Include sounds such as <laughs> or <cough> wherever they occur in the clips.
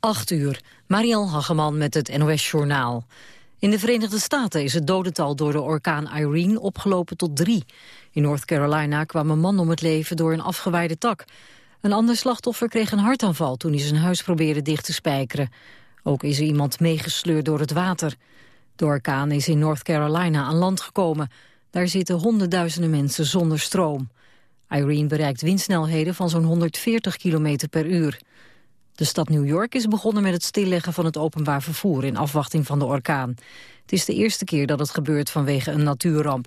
8 uur, Mariel Hageman met het NOS Journaal. In de Verenigde Staten is het dodental door de orkaan Irene opgelopen tot drie. In North Carolina kwam een man om het leven door een afgewaaide tak. Een ander slachtoffer kreeg een hartaanval toen hij zijn huis probeerde dicht te spijkeren. Ook is er iemand meegesleurd door het water. De orkaan is in North Carolina aan land gekomen. Daar zitten honderdduizenden mensen zonder stroom. Irene bereikt windsnelheden van zo'n 140 km per uur. De stad New York is begonnen met het stilleggen van het openbaar vervoer in afwachting van de orkaan. Het is de eerste keer dat het gebeurt vanwege een natuurramp.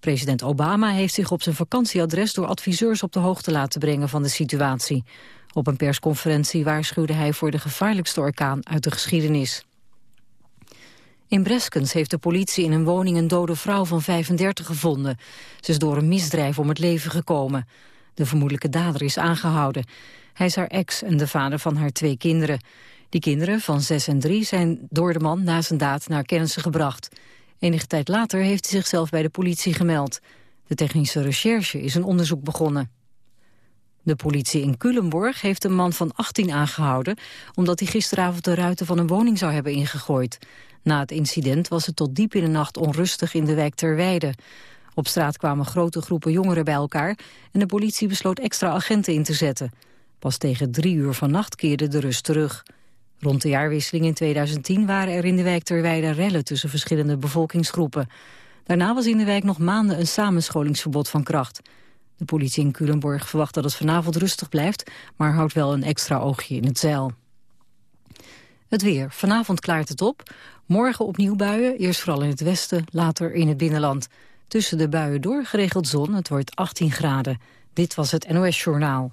President Obama heeft zich op zijn vakantieadres door adviseurs op de hoogte laten brengen van de situatie. Op een persconferentie waarschuwde hij voor de gevaarlijkste orkaan uit de geschiedenis. In Breskens heeft de politie in een woning een dode vrouw van 35 gevonden. Ze is door een misdrijf om het leven gekomen. De vermoedelijke dader is aangehouden. Hij is haar ex en de vader van haar twee kinderen. Die kinderen van 6 en 3 zijn door de man na zijn daad naar kennissen gebracht. Enige tijd later heeft hij zichzelf bij de politie gemeld. De technische recherche is een onderzoek begonnen. De politie in Culemborg heeft een man van 18 aangehouden... omdat hij gisteravond de ruiten van een woning zou hebben ingegooid. Na het incident was het tot diep in de nacht onrustig in de wijk Terweide. Op straat kwamen grote groepen jongeren bij elkaar... en de politie besloot extra agenten in te zetten. Pas tegen drie uur vannacht keerde de rust terug. Rond de jaarwisseling in 2010 waren er in de wijk Terweide rellen... tussen verschillende bevolkingsgroepen. Daarna was in de wijk nog maanden een samenscholingsverbod van kracht. De politie in Culemborg verwacht dat het vanavond rustig blijft... maar houdt wel een extra oogje in het zeil. Het weer. Vanavond klaart het op. Morgen opnieuw buien, eerst vooral in het westen, later in het binnenland. Tussen de buien door geregeld zon, het wordt 18 graden. Dit was het NOS Journaal.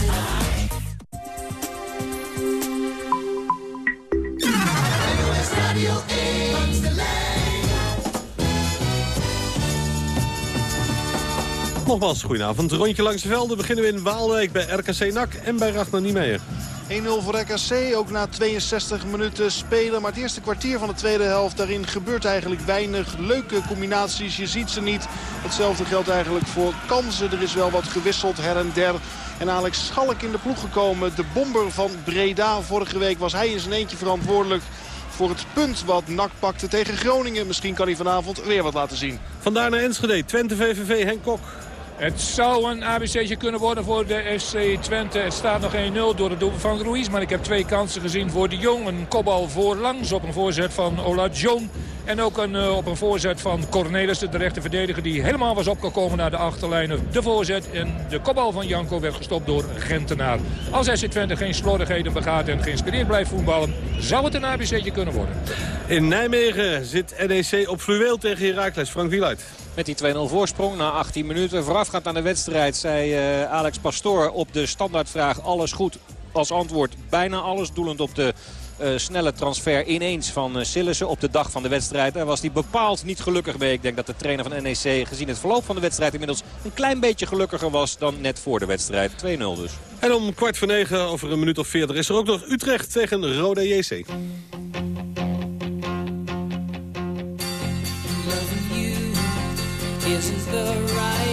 Nogmaals, goedenavond. Rondje langs de velden beginnen we in Waalwijk bij RKC NAC en bij Ragnar Niemeyer. 1-0 voor RKC, ook na 62 minuten spelen. Maar het eerste kwartier van de tweede helft, daarin gebeurt eigenlijk weinig leuke combinaties. Je ziet ze niet. Hetzelfde geldt eigenlijk voor kansen. Er is wel wat gewisseld her en der. En Alex Schalk in de ploeg gekomen. De bomber van Breda. Vorige week was hij in zijn eentje verantwoordelijk voor het punt wat NAC pakte tegen Groningen. Misschien kan hij vanavond weer wat laten zien. Vandaar naar Enschede, Twente VVV, Henk Kok. Het zou een ABC'tje kunnen worden voor de FC Twente. Het staat nog 1-0 door het doel van Ruiz. Maar ik heb twee kansen gezien voor de Jong. Een kopbal voorlangs op een voorzet van Ola John. En ook een, uh, op een voorzet van Cornelis, de rechte verdediger... die helemaal was opgekomen naar de achterlijnen. De voorzet en de kopbal van Janko werd gestopt door Gentenaar. Als SC Twente geen slordigheden begaat en geïnspireerd blijft voetballen... zou het een ABC'tje kunnen worden. In Nijmegen zit NEC op fluweel tegen Heracles. Frank Wieluid. Met die 2-0 voorsprong na 18 minuten. Voorafgaand aan de wedstrijd zei uh, Alex Pastoor op de standaardvraag alles goed. Als antwoord bijna alles doelend op de snelle transfer ineens van uh, Sillissen op de dag van de wedstrijd. Daar was hij bepaald niet gelukkig mee. Ik denk dat de trainer van NEC gezien het verloop van de wedstrijd inmiddels een klein beetje gelukkiger was dan net voor de wedstrijd. 2-0 dus. En om kwart voor negen, over een minuut of veertig, is er ook nog Utrecht tegen Rode JC. isn't the right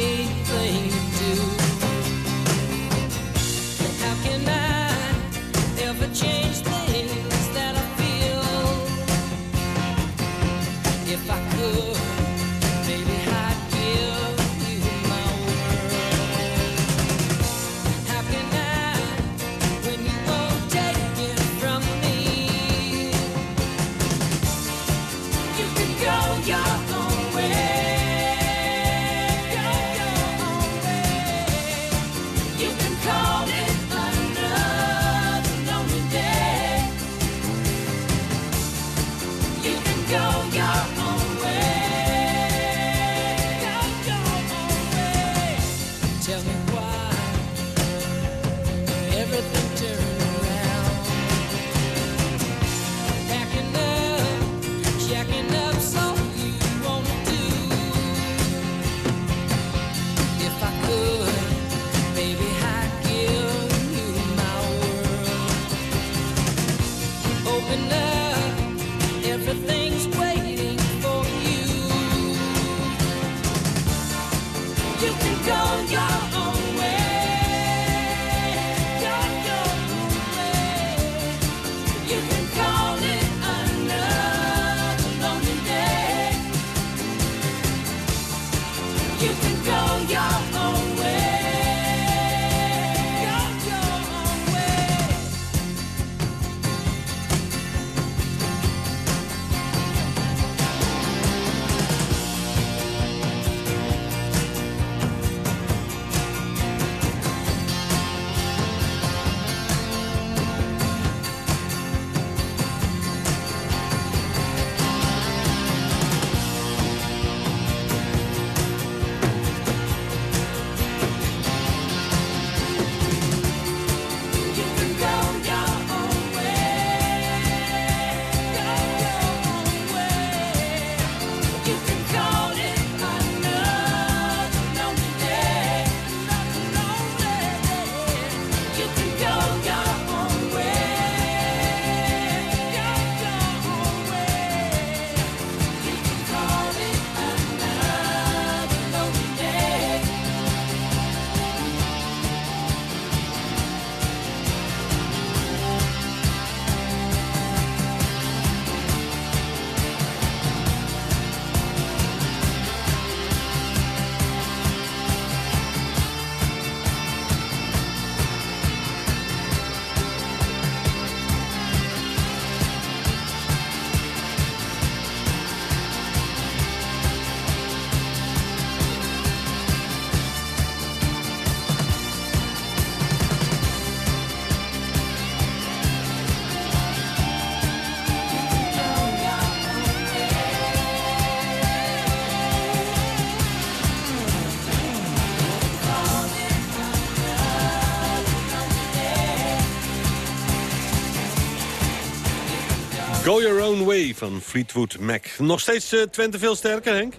Go Your Own Way van Fleetwood Mac. Nog steeds uh, Twente veel sterker, Henk?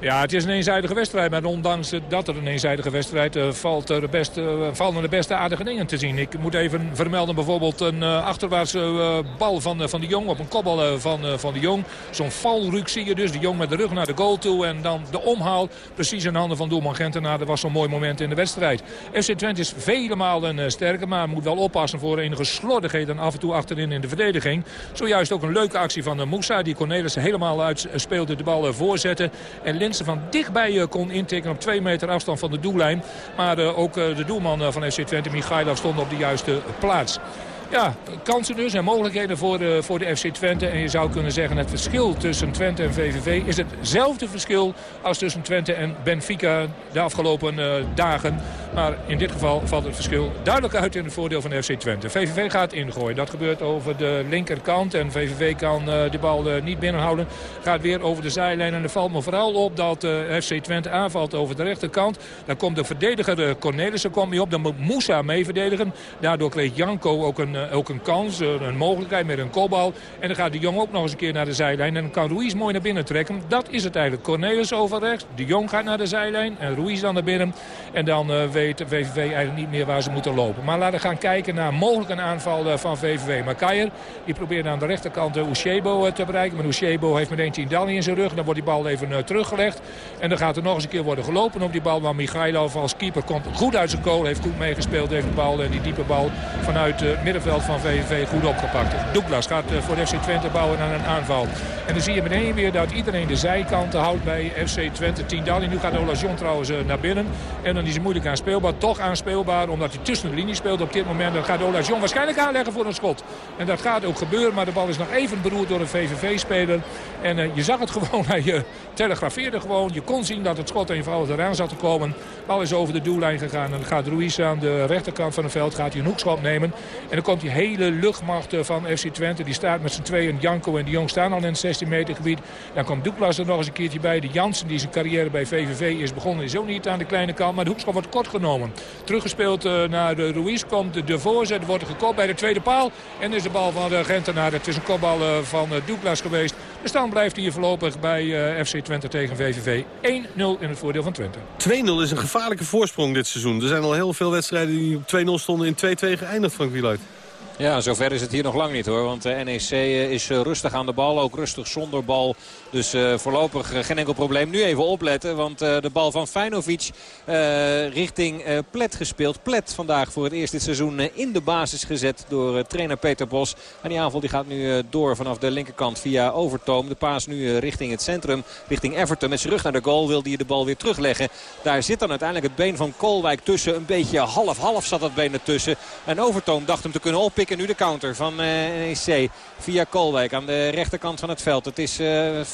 Ja, het is een eenzijdige wedstrijd. Maar ondanks dat er een eenzijdige wedstrijd uh, valt er de beste, uh, vallen de beste aardige dingen te zien. Ik moet even vermelden bijvoorbeeld een uh, achterwaartse bal van, van de Jong. Op een kopbal van, van de Jong. Zo'n valruk zie je dus. De Jong met de rug naar de goal toe. En dan de omhaal precies in handen van doelman Gentenaar. Dat was zo'n mooi moment in de wedstrijd. FC Twente is vele malen sterker. Maar moet wel oppassen voor enige slordigheden af en toe achterin in de verdediging. Zojuist ook een leuke actie van Moussa. Die Cornelis helemaal uitspeelde. De bal voorzetten. En van dichtbij eh, kon intikken op twee meter afstand van de doellijn. Maar eh, ook eh, de doelman van FC Twente, Michailov, stond op de juiste plaats. Ja, kansen dus en mogelijkheden voor de, voor de FC Twente. En je zou kunnen zeggen het verschil tussen Twente en VVV is hetzelfde verschil als tussen Twente en Benfica de afgelopen uh, dagen. Maar in dit geval valt het verschil duidelijk uit in het voordeel van de FC Twente. VVV gaat ingooien. Dat gebeurt over de linkerkant. En VVV kan uh, de bal uh, niet binnenhouden. Gaat weer over de zijlijn. En er valt me vooral op dat FC Twente aanvalt over de rechterkant. Dan komt de verdediger Cornelissen komt mee op. Dan moet Moussa mee verdedigen. Daardoor kreeg Janko ook een eh, ook een kans, eh, een mogelijkheid met een kopbal. En dan gaat de Jong ook nog eens een keer naar de zijlijn. En dan kan Ruiz mooi naar binnen trekken. Dat is het eigenlijk. Cornelis over rechts. De Jong gaat naar de zijlijn. En Ruiz dan naar binnen. En dan uh, weet VVV eigenlijk niet meer waar ze moeten lopen. Maar laten we gaan kijken naar mogelijk een aanval van VVV. Makayer die probeert aan de rechterkant Ushebo te bereiken. Maar Ushebo heeft meteen Tindalli in zijn rug. Dan wordt die bal even teruggelegd. En dan gaat er nog eens een keer worden gelopen op die bal. Maar Michailov als keeper komt goed uit zijn kool. Heeft goed meegespeeld. Heeft de bal, die diepe bal vanuit het middenveld van VVV goed opgepakt. Douglas gaat eh, voor FC Twente bouwen aan een aanval. En dan zie je meteen weer dat iedereen de zijkanten houdt bij FC Twente. Tindalli, nu gaat Olajon trouwens eh, naar binnen. En dan is hij moeilijk aanspeelbaar. Toch aanspeelbaar omdat hij tussen de linie speelt op dit moment. Dan gaat Olajon waarschijnlijk aanleggen voor een schot. En dat gaat ook gebeuren. Maar de bal is nog even beroerd door een VVV-speler. En uh, je zag het <laughs> gewoon. Hij telegrafeerde gewoon. Je kon zien dat het schot eenvoudig eraan zat te komen. Bal is over de doellijn gegaan. En dan gaat Ruiz aan de rechterkant van het veld gaat hij een hoekschop nemen. En dan komt die hele luchtmacht van FC Twente. Die staat met z'n tweeën. Janko en de Jong staan al in het 16 meter gebied. Dan komt Douglas er nog eens een keertje bij. De Jansen die zijn carrière bij VVV is begonnen. Is ook niet aan de kleine kant. Maar de hoekschop wordt kort genomen. Teruggespeeld naar de Ruiz. Komt de voorzet. Wordt gekopt bij de tweede paal. En is de bal van de Gentenaar. Het is een kopbal van Douglas geweest. De stand blijft hier voorlopig bij FC Twente tegen VVV. 1-0 in het voordeel van Twente. 2-0 is een gevaarlijke voorsprong dit seizoen. Er zijn al heel veel wedstrijden die op 2-0 stonden in 2-2 geëindigd, Frank Wieluid. Ja, zover is het hier nog lang niet hoor. Want de NEC is rustig aan de bal. Ook rustig zonder bal. Dus uh, voorlopig uh, geen enkel probleem. Nu even opletten. Want uh, de bal van Feinovic richting Plet gespeeld. Plet vandaag voor het eerst dit seizoen in de basis gezet door trainer Peter Bos. En die aanval die gaat nu door vanaf de linkerkant via Overtoom. De paas nu richting het centrum. Richting Everton. Met zijn rug naar de goal wil hij de bal weer terugleggen. Daar zit dan uiteindelijk het been van Kolwijk tussen. Een beetje half-half zat dat been ertussen. En Overtoom dacht hem te kunnen oppikken. Nu de counter van NEC via Kolwijk aan de rechterkant van het veld. Het is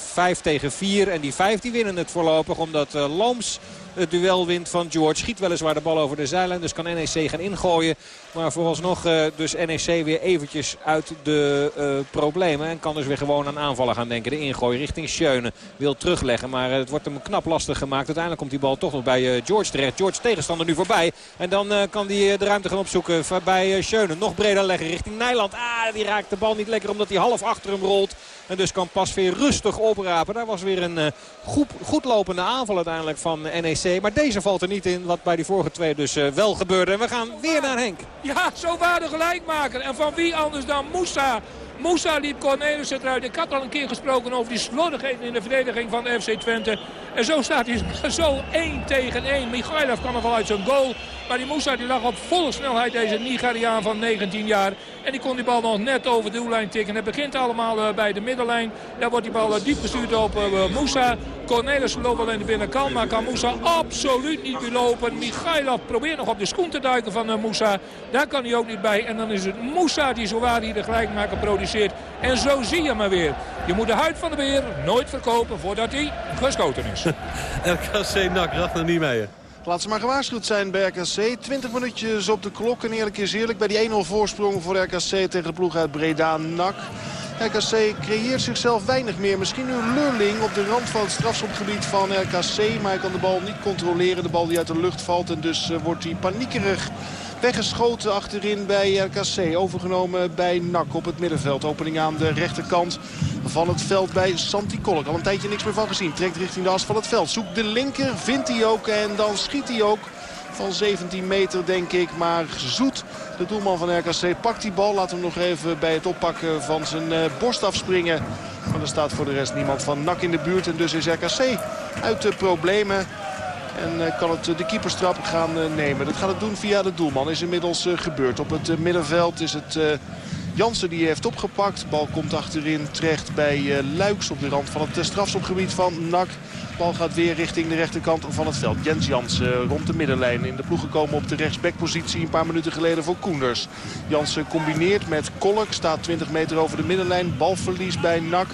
5 tegen 4. En die 5 die winnen het voorlopig omdat uh, Looms het duel wint van George. Schiet weliswaar de bal over de zijlijn. Dus kan NEC gaan ingooien. Maar vooralsnog uh, dus NEC weer eventjes uit de uh, problemen. En kan dus weer gewoon aan aanvallen gaan denken. De ingooi richting Schöne wil terugleggen. Maar uh, het wordt hem knap lastig gemaakt. Uiteindelijk komt die bal toch nog bij George terecht. George tegenstander nu voorbij. En dan kan hij de ruimte gaan opzoeken bij Schöne. Nog breder leggen richting Nijland. Ah, die raakt de bal niet lekker omdat hij half achter hem rolt. En dus kan pas weer rustig oprapen. Daar was weer een goed, goed lopende aanval uiteindelijk van NEC. Maar deze valt er niet in. Wat bij die vorige twee dus wel gebeurde. En we gaan weer naar Henk. Ja, zo waren de gelijkmaker. En van wie anders dan Moussa. Moussa liep Cornelis eruit. Ik had al een keer gesproken over die slordigheden in de verdediging van FC Twente. En zo staat hij <laughs> zo 1 tegen 1. Michailov kwam er uit zijn goal. Maar die Moussa die lag op volle snelheid, deze Nigeriaan van 19 jaar. En die kon die bal nog net over de doellijn tikken. Het begint allemaal uh, bij de middenlijn. Daar wordt die bal uh, diep gestuurd op uh, Moussa. Cornelis loopt in de binnenkant, maar kan Moussa absoluut niet meer lopen. Michailov probeert nog op de schoen te duiken van Moussa. Daar kan hij ook niet bij. En dan is het Moussa die zowaar hier de gelijkmaker produceert. En zo zie je maar weer. Je moet de huid van de beer nooit verkopen voordat hij geschoten is. <laughs> RKC NAC, Ragnar Niemeyer. Laat ze maar gewaarschuwd zijn bij RKC. 20 minuutjes op de klok. En eerlijk is eerlijk bij die 1-0 voorsprong voor RKC tegen de ploeg uit Breda NAC. RKC creëert zichzelf weinig meer. Misschien nu Lulling op de rand van het strafschopgebied van RKC. Maar hij kan de bal niet controleren. De bal die uit de lucht valt. En dus uh, wordt hij paniekerig weggeschoten achterin bij RKC. Overgenomen bij NAC op het middenveld. Opening aan de rechterkant van het veld bij Santi Kolk. Al een tijdje niks meer van gezien. Trekt richting de as van het veld. Zoekt de linker, vindt hij ook en dan schiet hij ook. Van 17 meter denk ik, maar zoet. De doelman van RKC pakt die bal. Laat hem nog even bij het oppakken van zijn uh, borst afspringen. Maar er staat voor de rest niemand van NAC in de buurt. En dus is RKC uit de problemen. En uh, kan het de keeperstrap gaan uh, nemen. Dat gaat het doen via de doelman. Is inmiddels gebeurd. Op het middenveld is het... Jansen die heeft opgepakt. Bal komt achterin terecht bij Luiks op de rand van het strafschopgebied van NAC. Bal gaat weer richting de rechterkant van het veld. Jens Jansen rond de middenlijn in de ploeg gekomen op de rechtsbackpositie een paar minuten geleden voor Koenders. Jansen combineert met Kolk, staat 20 meter over de middenlijn. Balverlies bij NAC.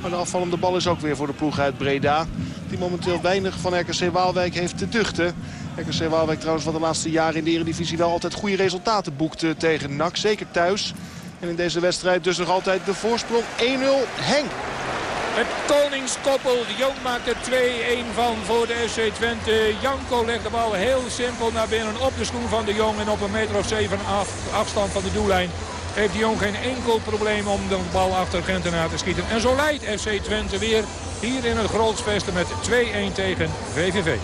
Maar de afvallende bal is ook weer voor de ploeg uit Breda. Die momenteel weinig van RKC Waalwijk heeft te duchten. RKC Waalwijk trouwens wat de laatste jaren in de Eredivisie wel altijd goede resultaten boekte tegen NAC. Zeker thuis. En in deze wedstrijd dus nog altijd de voorsprong 1-0 Henk. Het koningskoppel. De Jong maakt er 2-1 van voor de SC Twente. Janko legt de bal heel simpel naar binnen op de schoen van de Jong. En op een meter of 7 af, afstand van de doellijn heeft de Jong geen enkel probleem om de bal achter Gentenaar te schieten. En zo leidt FC Twente weer hier in het Grootsvesten met 2-1 tegen VVV.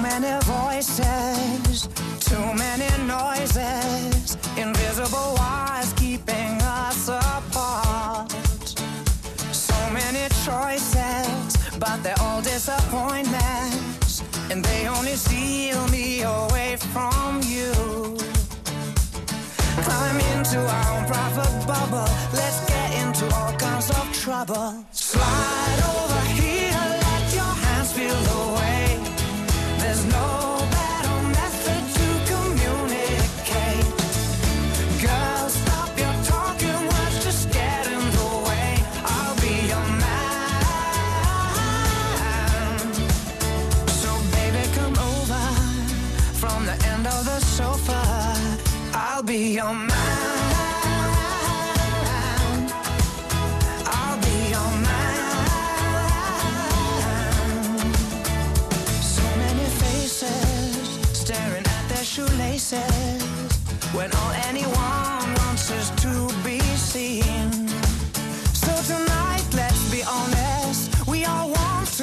many voices, too many noises, steal me away from you. Climb into our own private bubble, let's get into all kinds of trouble. Slide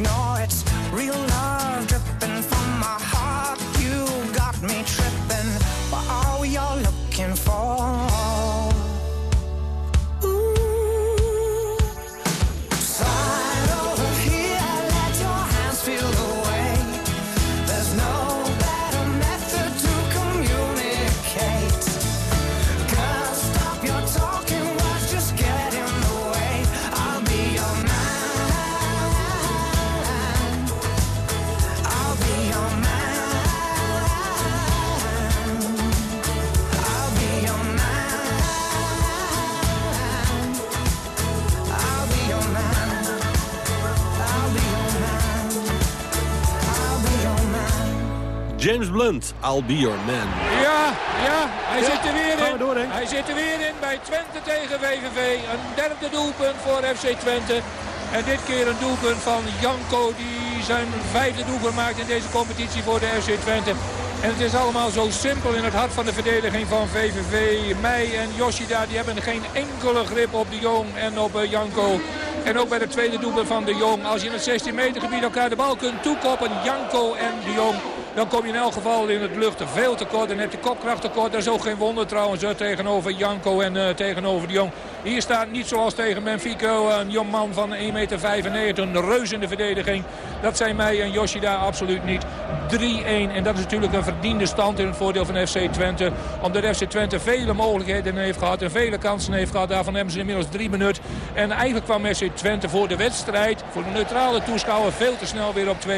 ignore. It's real I'll be your man. Ja, ja, hij zit er weer gaan we in. door, hij zit er weer in bij Twente tegen VVV. Een derde doelpunt voor FC Twente. En dit keer een doelpunt van Janko die zijn vijfde doelpunt maakt in deze competitie voor de FC Twente. En het is allemaal zo simpel in het hart van de verdediging van VVV. Meij en Yoshida die hebben geen enkele grip op de Jong en op eh, Janko. En ook bij de tweede doelpunt van de Jong. Als je in het 16 meter gebied elkaar de bal kunt toekoppen, Janko en de Jong... Dan kom je in elk geval in het lucht veel tekort. En heb je kopkracht tekort. Dat is ook geen wonder trouwens tegenover Janko en eh, tegenover de Jong. Hier staat niet zoals tegen Benfica een jong man van 1,95 meter. Een reus in de verdediging. Dat zijn mij en Yoshida absoluut niet. 3-1 en dat is natuurlijk een verdiende stand in het voordeel van FC Twente. Omdat FC Twente vele mogelijkheden heeft gehad en vele kansen heeft gehad. Daarvan hebben ze inmiddels drie minuten. En eigenlijk kwam FC Twente voor de wedstrijd, voor de neutrale toeschouwer, veel te snel weer op 2-1.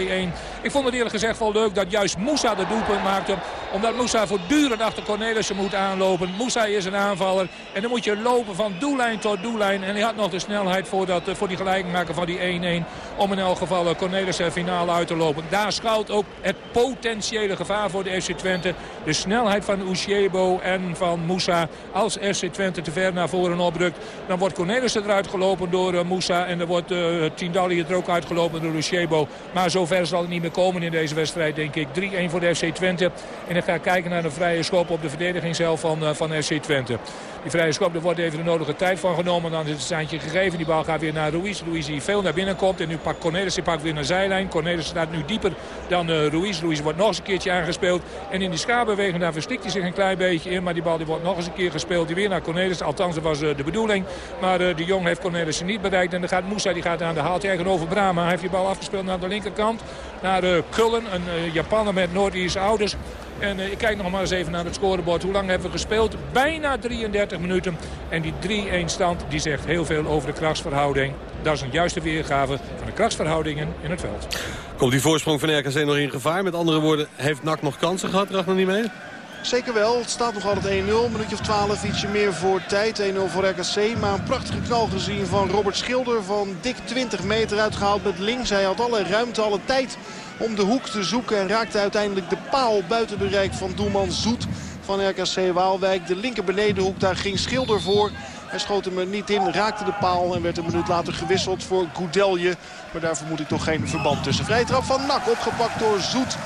Ik vond het eerlijk gezegd wel leuk dat juist Moussa de doelpunt maakte. Omdat Moussa voortdurend achter Cornelissen moet aanlopen. Moussa is een aanvaller en dan moet je lopen van doellijn tot doellijn. En hij had nog de snelheid voor, dat, eh, voor die gelijkmaker van die 1-1. Om in elk geval eh, Cornelissen finale uit te lopen. Daar schuilt ook het potentiële gevaar voor de FC Twente. De snelheid van Ushebo en van Moussa. Als FC Twente te ver naar voren oprukt, dan wordt Cornelissen eruit gelopen door uh, Moussa. En dan wordt uh, Tindalli er ook uitgelopen door Ushebo. Maar zover zal het niet meer komen in deze wedstrijd, denk ik. 3-1 voor de FC Twente. En ga kijken naar een vrije schop op de verdediging zelf van, uh, van FC Twente. Die vrije schop, er wordt even de nodige tijd van genomen. Dan is het staantje gegeven. Die bal gaat weer naar Ruiz. Ruiz die veel naar binnen komt. En nu pakt Cornelissen pakt weer naar zijlijn. Cornelissen staat nu dieper dan uh, Ruiz. Ruiz wordt nog eens een keertje aangespeeld. En in die schaarbeweging daar verstikt hij zich een klein beetje in. Maar die bal die wordt nog eens een keer gespeeld. Die weer naar Cornelissen. Althans, dat was uh, de bedoeling. Maar de Jong heeft Cornelissen niet bereikt. En dan gaat Moussa die gaat aan de haal tegenover Brama. Hij heeft die bal afgespeeld naar de linkerkant. Naar Kullen, een Japaner met Noord-Ierse ouders. En uh, ik kijk nog maar eens even naar het scorebord. Hoe lang hebben we gespeeld? Bijna 33 minuten. En die 3-1 stand die zegt heel veel over de krachtsverhouding. Dat is een juiste weergave van de krachtsverhoudingen in het veld. Komt die voorsprong van RKC nog in gevaar? Met andere woorden, heeft NAC nog kansen gehad? Racht nog niet mee? Zeker wel. Het staat nog altijd 1-0. minuutje of 12, ietsje meer voor tijd. 1-0 voor RKC. Maar een prachtige knal gezien van Robert Schilder. Van dik 20 meter uitgehaald met links. Hij had alle ruimte, alle tijd om de hoek te zoeken. En raakte uiteindelijk de paal buiten bereik van doelman Zoet van RKC Waalwijk. De linker benedenhoek, daar ging Schilder voor. Hij schoot hem er niet in, raakte de paal en werd een minuut later gewisseld voor Goudelje. Maar daar vermoed ik toch geen verband tussen. Vrije trap van Nak, opgepakt door Zoet.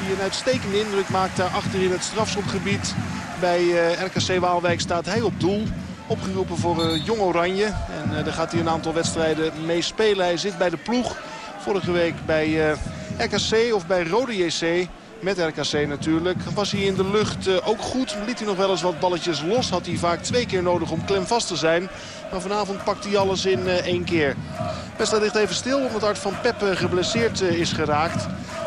Die een uitstekende indruk maakt daar achter in het strafschopgebied. Bij uh, RKC Waalwijk staat hij op doel. Opgeroepen voor uh, Jong Oranje. En uh, daar gaat hij een aantal wedstrijden mee spelen. Hij zit bij de ploeg. Vorige week bij RKC of bij Rode JC met RKC natuurlijk. Was hij in de lucht uh, ook goed. Liet hij nog wel eens wat balletjes los. Had hij vaak twee keer nodig om klemvast te zijn. Maar vanavond pakt hij alles in uh, één keer. Wedstrijd ligt even stil omdat Art van Peppe geblesseerd uh, is geraakt.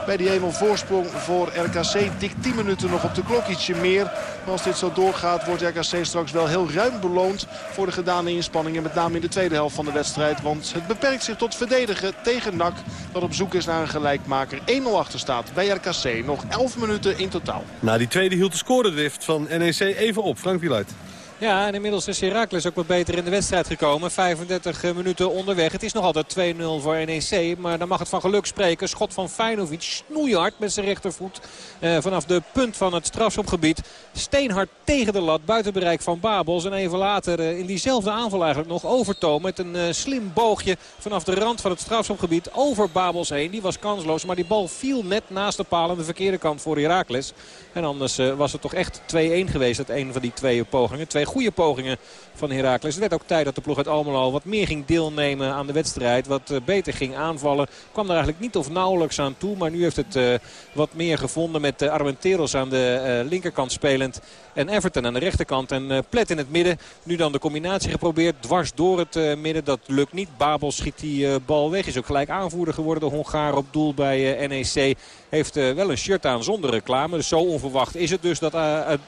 Bij die 1-0 voorsprong voor RKC. Dik 10 minuten nog op de klok. Ietsje meer. Maar als dit zo doorgaat wordt RKC straks wel heel ruim beloond voor de gedane inspanningen. Met name in de tweede helft van de wedstrijd. Want het beperkt zich tot verdedigen tegen NAC. Dat op zoek is naar een gelijkmaker. 1-0 achter staat bij RKC. Nog 11 minuten in totaal. Na die tweede hield de scoredrift van NEC even op. Frank Wieluid. Ja, en inmiddels is Herakles ook wat beter in de wedstrijd gekomen. 35 minuten onderweg. Het is nog altijd 2-0 voor NEC. Maar dan mag het van geluk spreken. Schot van Feinovic. Snoeihard met zijn rechtervoet. Eh, vanaf de punt van het strafschopgebied. Steenhard tegen de lat. Buiten bereik van Babels. En even later eh, in diezelfde aanval eigenlijk nog overtoom. Met een uh, slim boogje vanaf de rand van het strafschopgebied. Over Babels heen. Die was kansloos. Maar die bal viel net naast de paal aan de verkeerde kant voor Herakles. En anders was het toch echt 2-1 geweest. Dat een van die twee pogingen. Twee goede pogingen van Heracles. Het werd ook tijd dat de ploeg uit Almelo wat meer ging deelnemen aan de wedstrijd. Wat eh, beter ging aanvallen. Kwam er eigenlijk niet of nauwelijks aan toe. Maar nu heeft het uh, wat meer gevonden met uh, Armenteros aan de linkerkant spelend. En Everton aan de rechterkant en Plet in het midden. Nu dan de combinatie geprobeerd. Dwars door het midden. Dat lukt niet. Babel schiet die bal weg. Is ook gelijk aanvoerder geworden. De Hongaar op doel bij NEC. Heeft wel een shirt aan zonder reclame. Dus zo onverwacht is het dus dat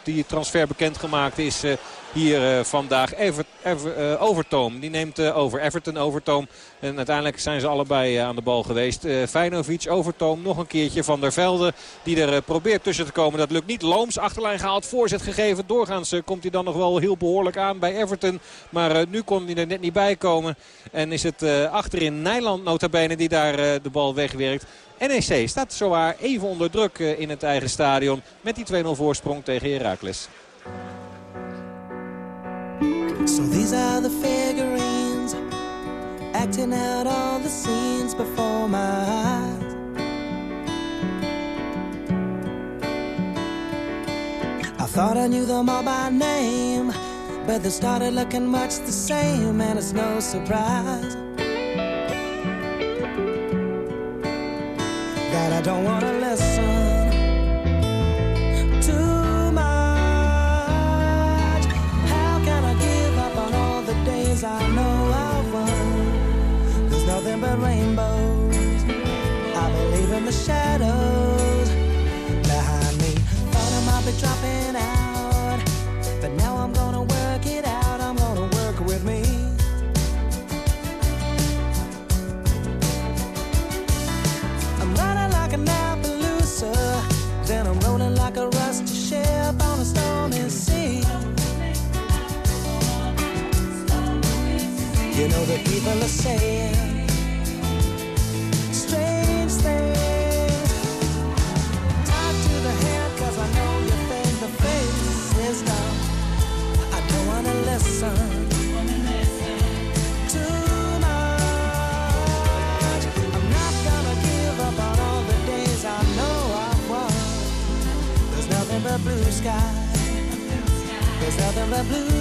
die transfer bekendgemaakt is hier vandaag. Ever, Ever, Overtoom. Die neemt over. Everton Overtoom. En uiteindelijk zijn ze allebei aan de bal geweest. Feinovic, Overtoom. Nog een keertje Van der Velde. Die er probeert tussen te komen. Dat lukt niet. Looms achterlijn gehaald. Voorzet gegeven. Doorgaans komt hij dan nog wel heel behoorlijk aan bij Everton. Maar nu kon hij er net niet bij komen. En is het achterin Nijland notabene die daar de bal wegwerkt. NEC staat zowaar even onder druk in het eigen stadion. Met die 2-0 voorsprong tegen Heracles. So these are the figurines Acting out all the scenes before my eyes. I thought I knew them all by name But they started looking much the same And it's no surprise That I don't wanna listen I know I've won. There's nothing but rainbows. I believe in the shadows behind me. Thought I might be dropping out But now I'm gonna work people are saying strange things. Talk to the head cause I know you think the face is dumb I don't wanna listen too I'm not gonna give up on all the days I know I've There's nothing but blue sky. There's nothing but blue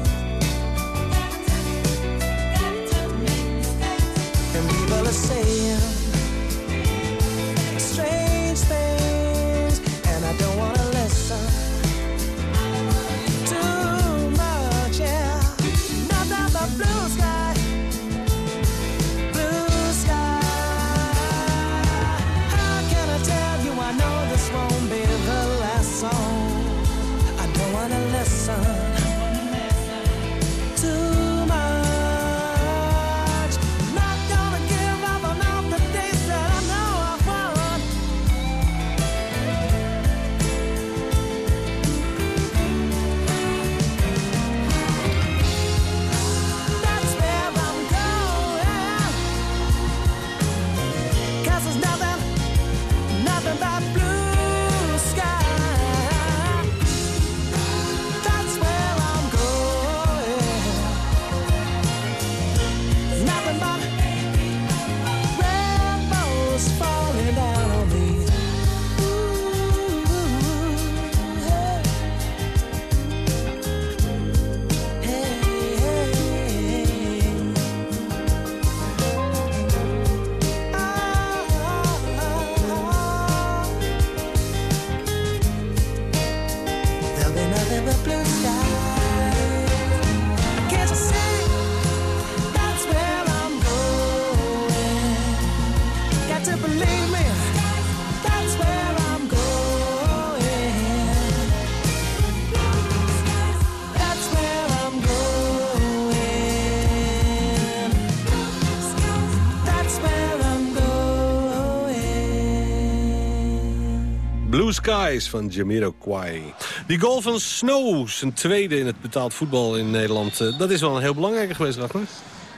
Blue Skies van Jamiroquai. Die goal van Snow, zijn tweede in het betaald voetbal in Nederland. eh, Dat is wel een heel belangrijke geweest.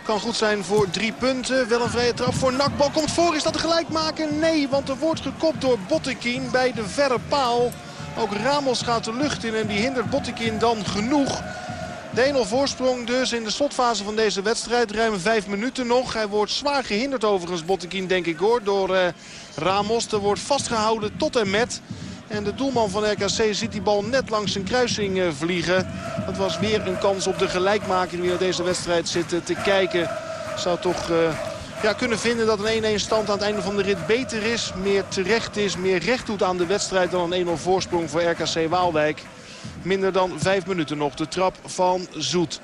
Kan goed zijn voor drie punten. Wel een vrije trap voor Nakbal. Komt voor. Is dat gelijk maken? Nee, want er wordt gekopt door Bottekin bij de verre paal. Ook Ramos gaat de lucht in en die hindert Bottekin dan genoeg. De 1-0 voorsprong dus in de slotfase van deze wedstrijd. Ruim vijf minuten nog. Hij wordt zwaar gehinderd overigens, Bottekin denk ik hoor, door eh, Ramos. Er wordt vastgehouden tot en met. En de doelman van RKC ziet die bal net langs zijn kruising eh, vliegen. Dat was weer een kans op de gelijkmaking wie naar deze wedstrijd zit eh, te kijken. Zou toch ja, kunnen vinden dat een 1-1 stand aan het einde van de rit beter is. Meer terecht is, meer recht doet aan de wedstrijd dan een 1-0 voorsprong voor RKC Waalwijk. Minder dan vijf minuten nog. De trap van Zoet.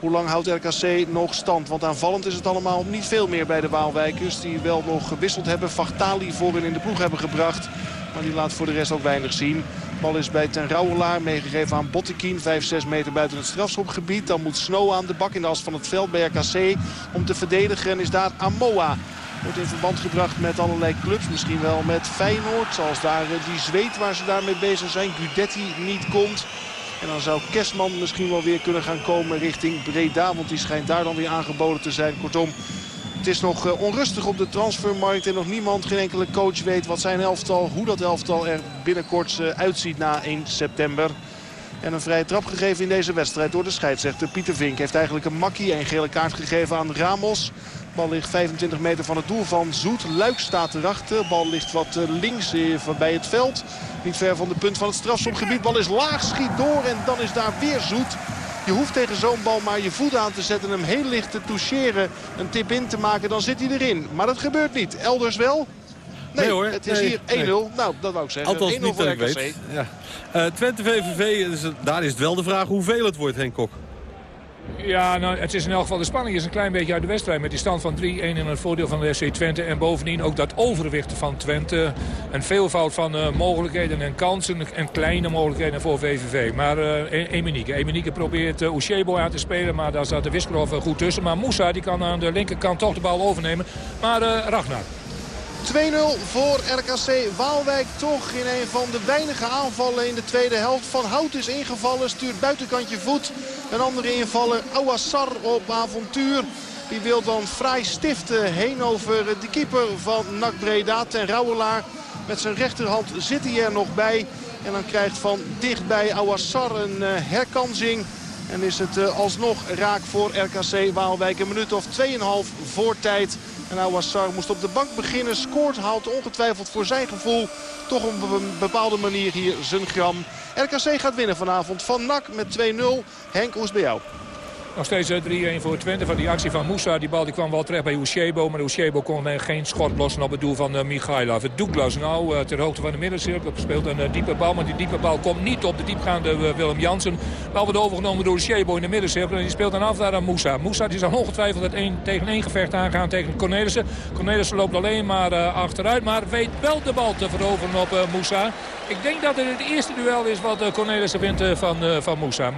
Hoe lang houdt RKC nog stand? Want aanvallend is het allemaal niet veel meer bij de Waalwijkers. Die wel nog gewisseld hebben. Vachtali voorin in de ploeg hebben gebracht. Maar die laat voor de rest ook weinig zien. Bal is bij Ten Rouwelaar meegegeven aan Bottekin. 5, 6 meter buiten het strafschopgebied. Dan moet Snow aan de bak in de as van het veld bij RKC. Om te verdedigen en is daar Amoa. Wordt in verband gebracht met allerlei clubs. Misschien wel met Feyenoord. Zoals daar eh, die zweet waar ze daarmee bezig zijn. Gudetti niet komt. En dan zou Kesman misschien wel weer kunnen gaan komen richting Breda. Want die schijnt daar dan weer aangeboden te zijn. Kortom, het is nog eh, onrustig op de transfermarkt. En nog niemand, geen enkele coach weet wat zijn elftal, hoe dat elftal er binnenkort eh, uitziet na 1 september. En een vrije trap gegeven in deze wedstrijd door de scheidsrechter. Pieter Vink heeft eigenlijk een makkie. Een gele kaart gegeven aan Ramos. Bal ligt 25 meter van het doel van Zoet. Luik staat erachter. Bal ligt wat eh, links eh, bij het veld. Niet ver van de punt van het strafschopgebied. Bal is laag, schiet door en dan is daar weer Zoet. Je hoeft tegen zo'n bal maar je voet aan te zetten. Hem heel licht te toucheren. Een tip in te maken. Dan zit hij erin. Maar dat gebeurt niet. Elders wel. Nee, Nee hoor, het is nee, hier 1-0. nee. Nou, dat wou ik zeggen. 1-0 Althans niet voor dat ik weet. Ja. Eh, Twente VVV, dus, daar is het wel de vraag hoeveel het wordt, Henk Kok. Ja, nou, het is in elk geval de spanning is een klein beetje uit de wedstrijd. Met die stand van 3-1 in het voordeel van de SC Twente. En bovendien ook dat overwicht van Twente. Een veelvoud van eh, mogelijkheden en kansen. En kleine mogelijkheden voor VVV. Maar uh, Emenieke. Emenieke probeert uh, Ushebo aan te spelen. Maar daar staat de Wiskerhoff goed tussen. Maar Moussa die kan aan de linkerkant toch de bal overnemen. Maar uh, Ragnar. 2-0 voor RKC Waalwijk. Toch in een van de weinige aanvallen in de tweede helft. Van Hout is ingevallen, stuurt buitenkantje voet. Een andere invaller, Awassar op avontuur. Die wil dan vrij stiften heen over de keeper van NAC Breda, ten Rouwelaar. Met zijn rechterhand zit hij er nog bij. En dan krijgt van dichtbij Awassar een uh, herkansing. En is het uh, alsnog raak voor RKC Waalwijk. Een minuut of 2,5 voor tijd. En Awassar moest op de bank beginnen. Scoort, haalt ongetwijfeld voor zijn gevoel toch op een bepaalde manier hier zijn gram. RKC gaat winnen vanavond van NAC met 2-0. Henk, hoe is bij jou? Nog steeds 3-1 voor Twente van die actie van Moussa. Die bal die kwam wel terecht bij Ushebo. Maar Ushebo kon uh, geen schot lossen op het doel van uh, Michailov. Douglas nou ter hoogte van de middencirkel. Speelt een diepe bal. Maar die diepe bal komt niet op de diepgaande Willem Jansen. Bal wordt overgenomen door Ushebo in de middencirkel. En die speelt dan af daar aan Moussa. Moussa die zal ongetwijfeld het 1 tegen 1 gevecht aangaan tegen Cornelissen. Cornelissen loopt alleen maar achteruit. Maar weet wel de bal te veroveren op Moussa. Ik denk dat het het eerste duel is wat Cornelissen wint van, van Moussa.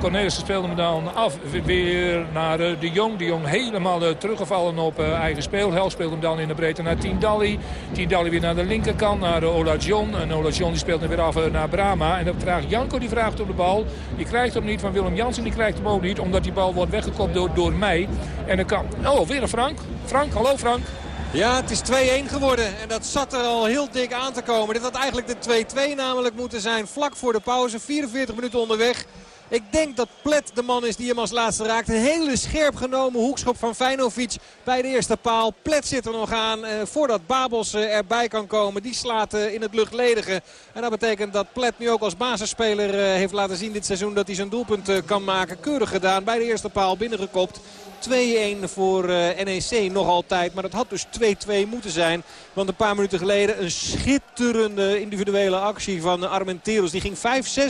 Cornelissen speelde hem dan af weer naar uh, de Jong. De Jong helemaal uh, teruggevallen op uh, eigen speelhelft. Speelt hem dan in de breedte naar Tindalli. Tindalli weer naar de linkerkant naar Ola John. En Ola John die speelt hem weer af naar Brama. En dan vraagt Janko die vraagt op de bal. Die krijgt hem niet van Willem Jansen. Die krijgt hem ook niet. Omdat die bal wordt weggekopt door, door mij. En dan kan... Oh, weer een Frank. Frank, hallo Frank. Ja, het is 2-1 geworden. En dat zat er al heel dik aan te komen. Dit had eigenlijk de 2-2 namelijk moeten zijn. Vlak voor de pauze. 44 minuten onderweg. Ik denk dat Plet de man is die hem als laatste raakt. Een hele scherp genomen hoekschop van Feinovic bij de eerste paal. Plet zit er nog aan eh, voordat Babels eh, erbij kan komen. Die slaat eh, in het luchtledige. En dat betekent dat Plet nu ook als basisspeler eh, heeft laten zien dit seizoen dat hij zijn doelpunt kan maken. Keurig gedaan bij de eerste paal binnengekopt. 2-1 voor eh, NEC nog altijd. Maar dat had dus 2-2 moeten zijn. Want een paar minuten geleden een schitterende individuele actie van Armenteros. Die ging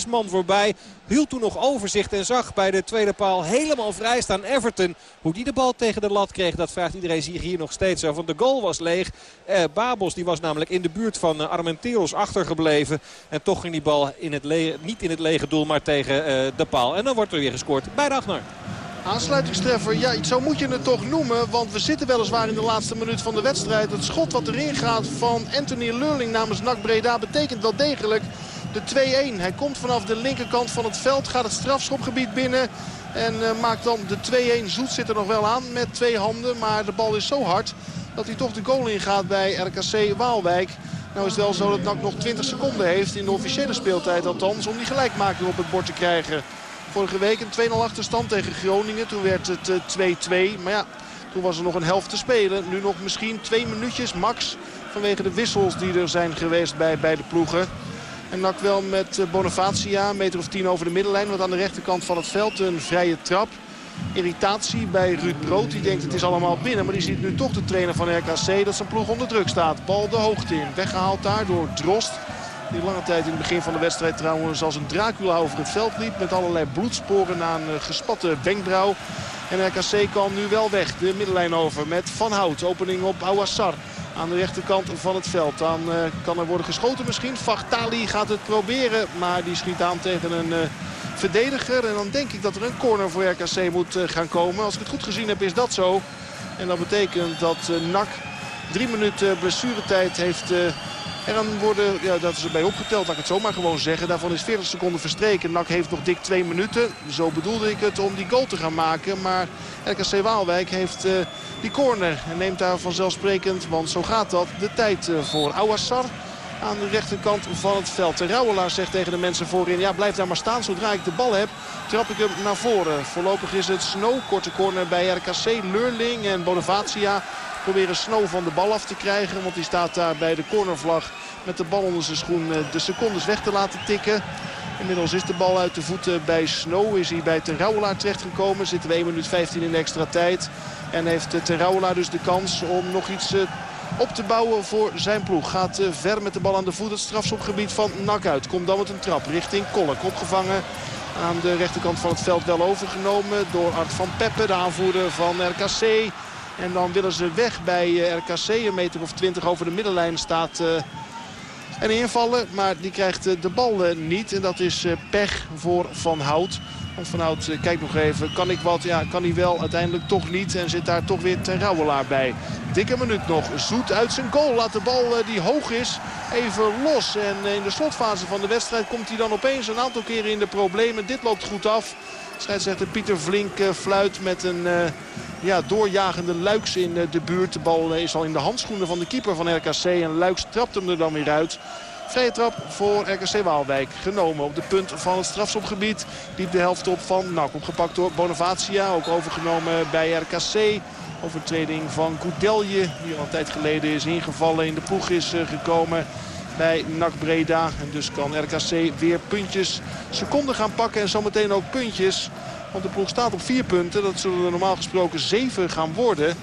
5-6 man voorbij. Hield toen nog overzicht en zag bij de tweede paal helemaal vrij staan Everton. Hoe die de bal tegen de lat kreeg, dat vraagt iedereen zich hier nog steeds af. Want de goal was leeg. Eh, Babels die was namelijk in de buurt van uh, Armenteros achtergebleven. En toch ging die bal in het niet in het lege doel, maar tegen uh, de paal. En dan wordt er weer gescoord bij Ragnar. Aansluitingstreffer, ja, zo moet je het toch noemen. Want we zitten weliswaar in de laatste minuut van de wedstrijd. Het schot wat erin gaat van Anthony Lurling namens NAC Breda betekent wel degelijk de 2-1. Hij komt vanaf de linkerkant van het veld, gaat het strafschopgebied binnen. En uh, maakt dan de 2-1. Zoet zit er nog wel aan met twee handen. Maar de bal is zo hard dat hij toch de goal ingaat bij RKC Waalwijk. Nou is het wel zo dat NAC nog 20 seconden heeft in de officiële speeltijd althans... om die gelijkmaker op het bord te krijgen. Vorige week een 2-0 achterstand tegen Groningen. Toen werd het 2-2. Maar ja, toen was er nog een helft te spelen. Nu nog misschien twee minuutjes max vanwege de wissels die er zijn geweest bij beide ploegen. En NAC wel met Bonifacia, een meter of tien over de middenlijn. Want aan de rechterkant van het veld een vrije trap. Irritatie bij Ruud Brood. Die denkt het is allemaal binnen. Maar die ziet nu toch de trainer van RKC dat zijn ploeg onder druk staat. Bal de hoogte in. Weggehaald daar door Drost. Die lange tijd in het begin van de wedstrijd trouwens als een Dracula over het veld liep. Met allerlei bloedsporen na een gespatte wenkbrauw. En RKC kan nu wel weg. De middenlijn over met Van Hout. Opening op Awassar. Aan de rechterkant van het veld. Dan uh, kan er worden geschoten misschien. Fachtali gaat het proberen. Maar die schiet aan tegen een uh, verdediger. En dan denk ik dat er een corner voor RKC moet gaan komen. Als ik het goed gezien heb is dat zo. En dat betekent dat NAC drie minuten blessuretijd heeft en dan worden, ja, dat is erbij opgeteld, laat ik het zomaar gewoon zeggen. Daarvan is 40 seconden verstreken. NAC heeft nog dik twee minuten. Zo bedoelde ik het om die goal te gaan maken. Maar RKC Waalwijk heeft uh, die corner. En neemt daar vanzelfsprekend, want zo gaat dat, de tijd uh, voor Awassar. Aan de rechterkant van het veld. De zegt tegen de mensen voorin. Ja, blijf daar maar staan. Zodra ik de bal heb, trap ik hem naar voren. Voorlopig is het Snow. Korte corner bij RKC. Leurling en Bonavacia proberen Snow van de bal af te krijgen. Want die staat daar bij de cornervlag met de bal onder zijn schoen de secondes weg te laten tikken. Inmiddels is de bal uit de voeten bij Snow. Is hij bij Ten Rauwelaar terechtgekomen. Zitten we 1 minuut 15 in extra tijd. En heeft Ten Rauwelaar dus de kans om nog iets op te bouwen voor zijn ploeg. Gaat ver met de bal aan de voet het strafschopgebied van Nak uit. Komt dan met een trap richting Kolk. Opgevangen aan de rechterkant van het veld wel overgenomen door Art van Peppe, de aanvoerder van RKC. En dan willen ze weg bij RKC. Een meter of 20 over de middenlijn staat en invallen. Maar die krijgt uh, de bal niet. En dat is pech voor Van Hout. Want Van Hout kijkt nog even. Kan ik wat? Ja, kan hij wel. Uiteindelijk toch niet. En zit daar toch weer ten Rauwelaar bij. Dikke minuut nog. Zoet uit zijn goal. Laat de bal die hoog is even los. En in de slotfase van de wedstrijd komt hij dan opeens een aantal keren in de problemen. Dit loopt goed af. Scheidsrechter Pieter Vlink fluit met een ja, doorjagende Luiks in de buurt. De bal is al in de handschoenen van de keeper van RKC. En Luiks trapt hem er dan weer uit. Vrije trap voor RKC Waalwijk. Genomen op de punt van het strafschopgebied. Diep de helft op van NAC. Opgepakt door Bonavacia. Ook overgenomen bij RKC. Overtreding van Goudelje. Die al een tijd geleden is ingevallen. In de ploeg is gekomen bij NAC Breda. En dus kan RKC weer puntjes seconden gaan pakken. En zometeen ook puntjes. Want de ploeg staat op vier punten. Dat zullen er normaal gesproken zeven gaan worden.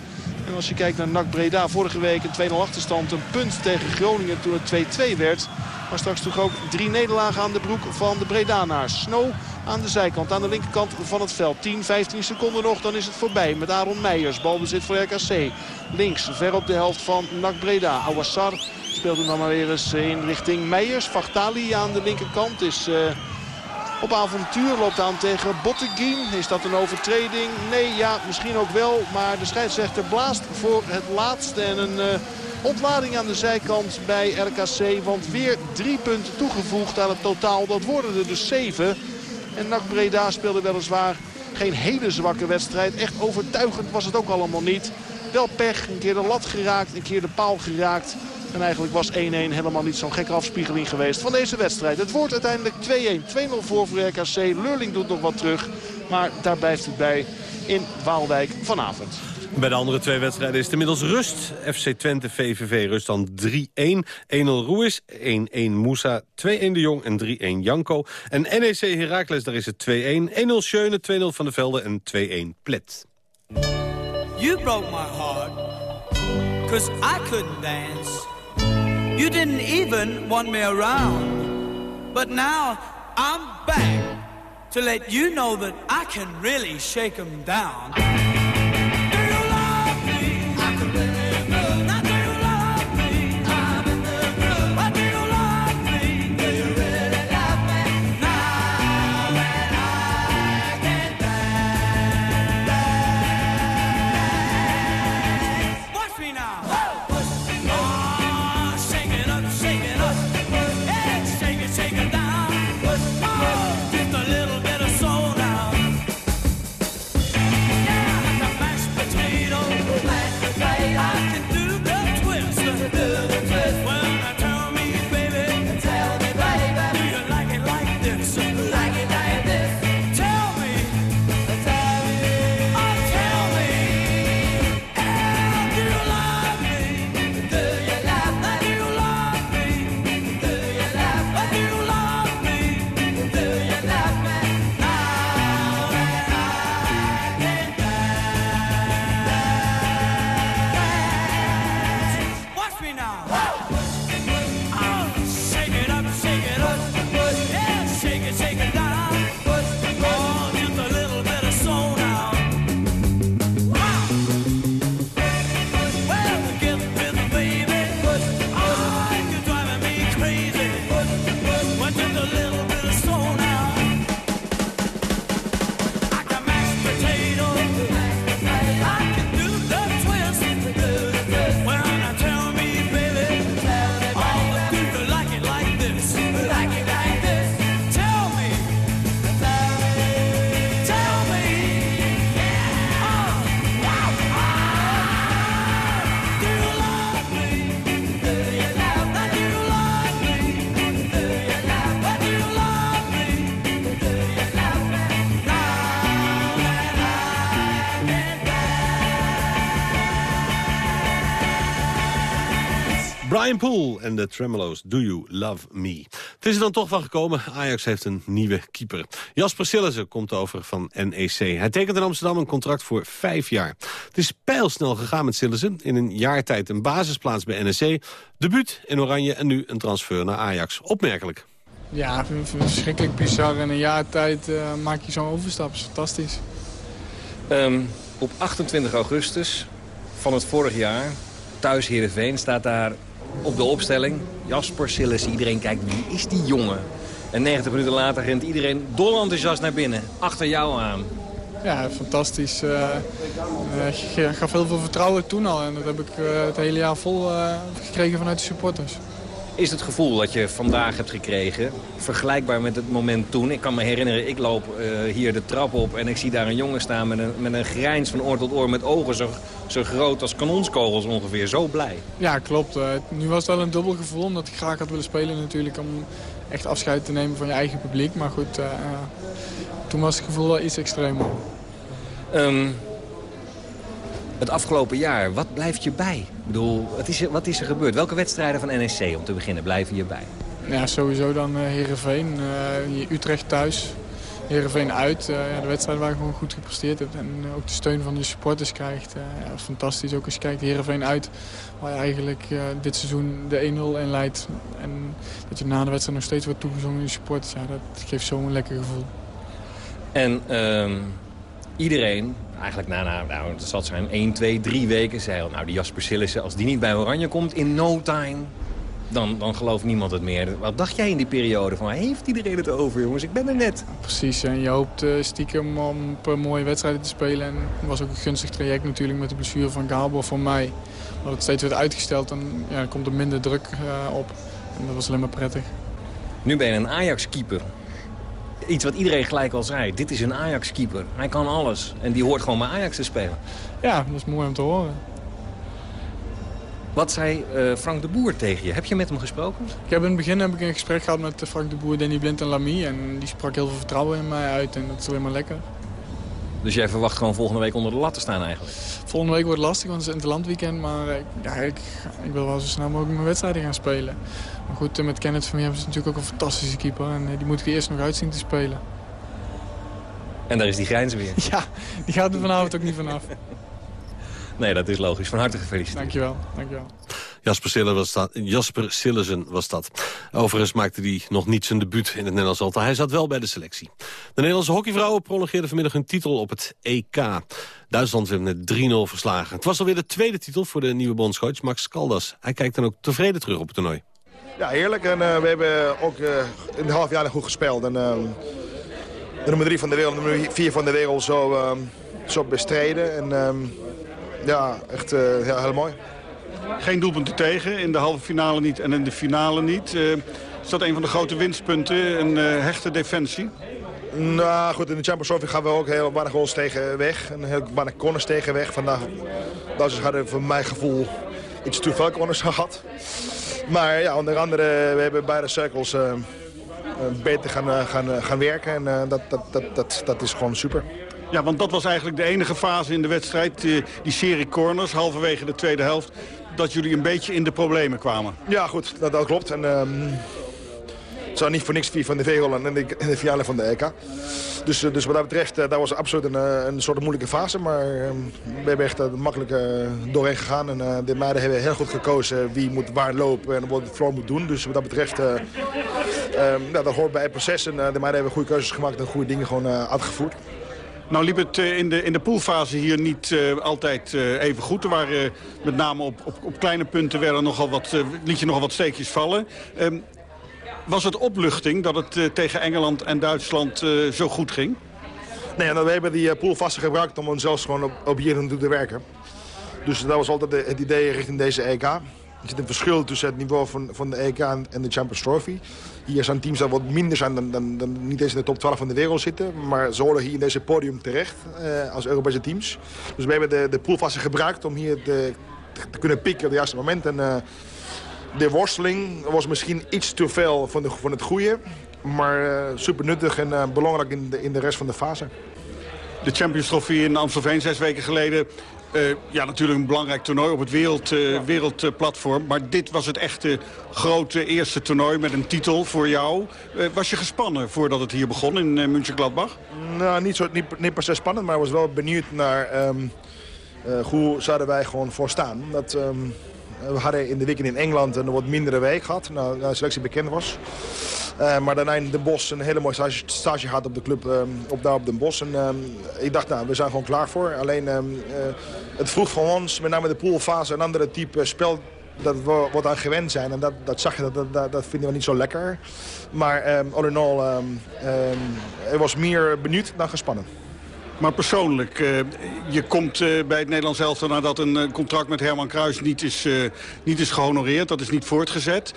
Als je kijkt naar NAC Breda, vorige week een 2-0 achterstand. Een punt tegen Groningen toen het 2-2 werd. Maar straks toch ook drie nederlagen aan de broek van de Bredanaars. Snow aan de zijkant, aan de linkerkant van het veld. 10, 15 seconden nog, dan is het voorbij met Aaron Meijers. Balbezit voor RKC. Links, ver op de helft van NAC Breda. Awassar speelt hem dan maar weer eens in richting Meijers. Vachtali aan de linkerkant is... Uh, op avontuur loopt aan tegen Botteguin. Is dat een overtreding? Nee, ja, misschien ook wel. Maar de scheidsrechter blaast voor het laatste. En een uh, ontlading aan de zijkant bij RKC. Want weer drie punten toegevoegd aan het totaal. Dat worden er dus zeven. En NAC Breda speelde weliswaar geen hele zwakke wedstrijd. Echt overtuigend was het ook allemaal niet. Wel pech, een keer de lat geraakt, een keer de paal geraakt. En eigenlijk was 1-1 helemaal niet zo'n gekke afspiegeling geweest van deze wedstrijd. Het wordt uiteindelijk 2-1. 2-0 voor voor RKC. Lurling doet nog wat terug. Maar daar blijft het bij in Waalwijk vanavond. Bij de andere twee wedstrijden is het inmiddels rust. FC Twente, VVV rust dan 3-1. 1-0 Ruiz, 1-1 Moussa, 2-1 De Jong en 3-1 Janko. En NEC Heracles, daar is het 2-1. 1-0 Schöne, 2-0 Van de Velde en 2-1 Plet. You broke my heart, cause I couldn't dance. You didn't even want me around. But now I'm back to let you know that I can really shake 'em down. Watch en de Tremolo's, Do You Love Me. Het is er dan toch van gekomen. Ajax heeft een nieuwe keeper. Jasper Sillissen komt over van NEC. Hij tekent in Amsterdam een contract voor vijf jaar. Het is pijlsnel gegaan met Sillissen. In een jaar tijd een basisplaats bij NEC. Debuut in Oranje en nu een transfer naar Ajax. Opmerkelijk. Ja, verschrikkelijk bizar. In een jaar tijd eh, maak je zo'n overstap. Dat is fantastisch. Ehm, op 28 augustus van het vorig jaar, thuis Heerenveen, staat daar op de opstelling Jasper Sillis. Iedereen kijkt, wie is die jongen? En 90 minuten later rent iedereen dol enthousiast naar binnen. Achter jou aan. Ja, fantastisch. Eh uh, gaf heel veel vertrouwen toen al. En dat heb ik uh, het hele jaar vol uh, gekregen vanuit de supporters. Is het gevoel dat je vandaag hebt gekregen vergelijkbaar met het moment toen? Ik kan me herinneren, ik loop uh, hier de trap op en ik zie daar een jongen staan met een, met een grijns van oor tot oor met ogen zo, zo groot als kanonskogels ongeveer. Zo blij. Ja, klopt. Uh, nu was het wel een dubbel gevoel omdat ik graag had willen spelen natuurlijk om echt afscheid te nemen van je eigen publiek. Maar goed, uh, toen was het gevoel wel iets extremer. Um, het afgelopen jaar, wat blijft je bij? Ik bedoel, wat is, er, wat is er gebeurd? Welke wedstrijden van NEC, om te beginnen, blijven je bij? Ja, sowieso dan uh, Heerenveen, uh, Utrecht thuis, Heerenveen uit. Ja, de wedstrijd waar je gewoon goed gepresteerd hebt. En ook de steun van de supporters krijgt. ja, fantastisch. Ook als je kijkt, Heerenveen uit, waar je eigenlijk dit seizoen de 1-0 in leidt. En dat je na de wedstrijd nog steeds wordt toegezongen in de supporters. Ja, dat geeft zo'n lekker gevoel. En um, iedereen, eigenlijk na, nou, nou, het zal zijn 1, 2, 3 weken, zei al, nou die Jasper Sillissen, als die niet bij Oranje komt in no time, dan, dan gelooft niemand het meer. Wat dacht jij in die periode? Van, heeft iedereen het over, jongens? Ik ben er net. Precies, en je hoopt uh, stiekem om op mooie wedstrijden te spelen. En het was ook een gunstig traject natuurlijk met de blessure van Gabor voor mij. Dat het steeds werd uitgesteld en ja, dan komt er minder druk uh, op. En dat was alleen maar prettig. Nu ben je een Ajax-keeper. Iets wat iedereen gelijk al zei. Dit is een Ajax-keeper. Hij kan alles. En die hoort gewoon bij Ajax te spelen. Ja, dat is mooi om te horen. Wat zei uh, Frank de Boer tegen je? Heb je met hem gesproken? Ik heb in het begin heb ik een gesprek gehad met Frank de Boer, Danny Blind en Lamy. En die sprak heel veel vertrouwen in mij uit en dat is alleen maar lekker. Dus jij verwacht gewoon volgende week onder de lat te staan eigenlijk? Volgende week wordt lastig, want het is een interlandweekend. Maar ja, ik, ik, wil wel zo snel mogelijk mijn wedstrijden gaan spelen. Maar goed, met Kenneth van hebben ze natuurlijk ook een fantastische keeper. En die moet ik eerst nog uitzien te spelen. En daar is die grijns weer. <laughs> Ja, die gaat er vanavond ook niet vanaf. Nee, dat is logisch. Van harte gefeliciteerd. Dankjewel. Dankjewel. Jasper, Sille was dat, Jasper Sillessen was dat. Overigens maakte hij nog niet zijn debuut in het Nederlands elftal. Hij zat wel bij de selectie. De Nederlandse hockeyvrouwen prolongeerden vanmiddag hun titel op het EK. Duitsland werd met 3-0 verslagen. Het was alweer de tweede titel voor de nieuwe bondscoach Max Caldas. Hij kijkt dan ook tevreden terug op het toernooi. Ja, heerlijk. En uh, we hebben ook uh, in de half jaar goed gespeeld. En, uh, de nummer 3 van de wereld, de nummer 4 van de wereld zo, zo bestreden. En ja, echt ja, heel mooi. Geen doelpunten tegen, in de halve finale niet en in de finale niet. Uh, is dat een van de grote winstpunten, een uh, hechte defensie? Nou goed, in de Champions League gaan we ook heel weinig goals tegen weg. En heel weinig corners tegen weg. Vandaag dat hadden voor mijn gevoel iets te veel corners gehad. Maar ja, onder andere, we hebben beide cirkels uh, beter gaan, gaan, gaan werken. En dat, dat, dat, dat, dat is gewoon super. Ja, want dat was eigenlijk de enige fase in de wedstrijd. Die, die serie corners, halverwege de tweede helft. Dat jullie een beetje in de problemen kwamen. Ja, goed. Dat, dat klopt. En, um, het zou niet voor niks vier van de VGOL en de, de finale van de EK. Dus, eh, dus wat dat betreft, uh, dat was absoluut een, uh, een soort moeilijke fase. Maar uh, we hebben echt makkelijk doorheen gegaan. En de meiden hebben heel goed gekozen wie moet waar lopen en wat floor moet doen. Dus wat dat betreft, um, ja, dat hoort bij het proces. En de meiden hebben goede keuzes gemaakt en goede dingen gewoon uitgevoerd. Nou liep het in de, in de poolfase hier niet uh, altijd uh, even goed. Er waren met name op, op, op, kleine punten werden nogal wat, liet je nogal wat steekjes vallen. Um, was het opluchting dat het tegen Engeland en Duitsland zo goed ging? Nee, nou, we hebben die poolfase gebruikt om ons zelfs gewoon op, op hier te werken. Dus dat was altijd het idee richting deze EK. Er zit een verschil tussen het niveau van, van de EK en de Champions Trophy. Hier zijn teams dat wat minder zijn dan, dan, dan niet eens in de top 12 van de wereld zitten. Maar ze horen hier in deze podium terecht eh, als Europese teams. Dus we hebben de, de poolfase gebruikt om hier te, kunnen pikken op het juiste moment. En, uh, de worsteling was misschien iets te veel van, de, van het goede. Maar uh, super nuttig en belangrijk in de, in de rest van de fase. De Champions Trophy in Amstelveen zes weken geleden uh, ja, natuurlijk een belangrijk toernooi op het wereld, uh, wereldplatform. Maar dit was het echte grote eerste toernooi met een titel voor jou. Uh, was je gespannen voordat het hier begon in uh, München-Gladbach? Nou, niet, zo, niet, niet per se spannend, maar ik was wel benieuwd naar um, hoe zouden wij gewoon voor staan. Dat, um, we hadden in de weekend in Engeland een wat mindere week gehad, nou, de selectie bekend was. Uh, maar daarna in Den Bosch een hele mooie stage, gehad op de club, um, op, daar op Den Bosch. En um, ik dacht, nou, we zijn gewoon klaar voor. Alleen het vroeg van ons, met name de poolfase, een andere type spel dat we aan gewend zijn. En dat, dat zag je, dat, dat, dat vinden we niet zo lekker. Maar um, all in all, um, was meer benieuwd dan gespannen. Maar persoonlijk, je komt bij het Nederlands elftal nadat een contract met Herman Kruijs niet is, niet is gehonoreerd. Dat is niet voortgezet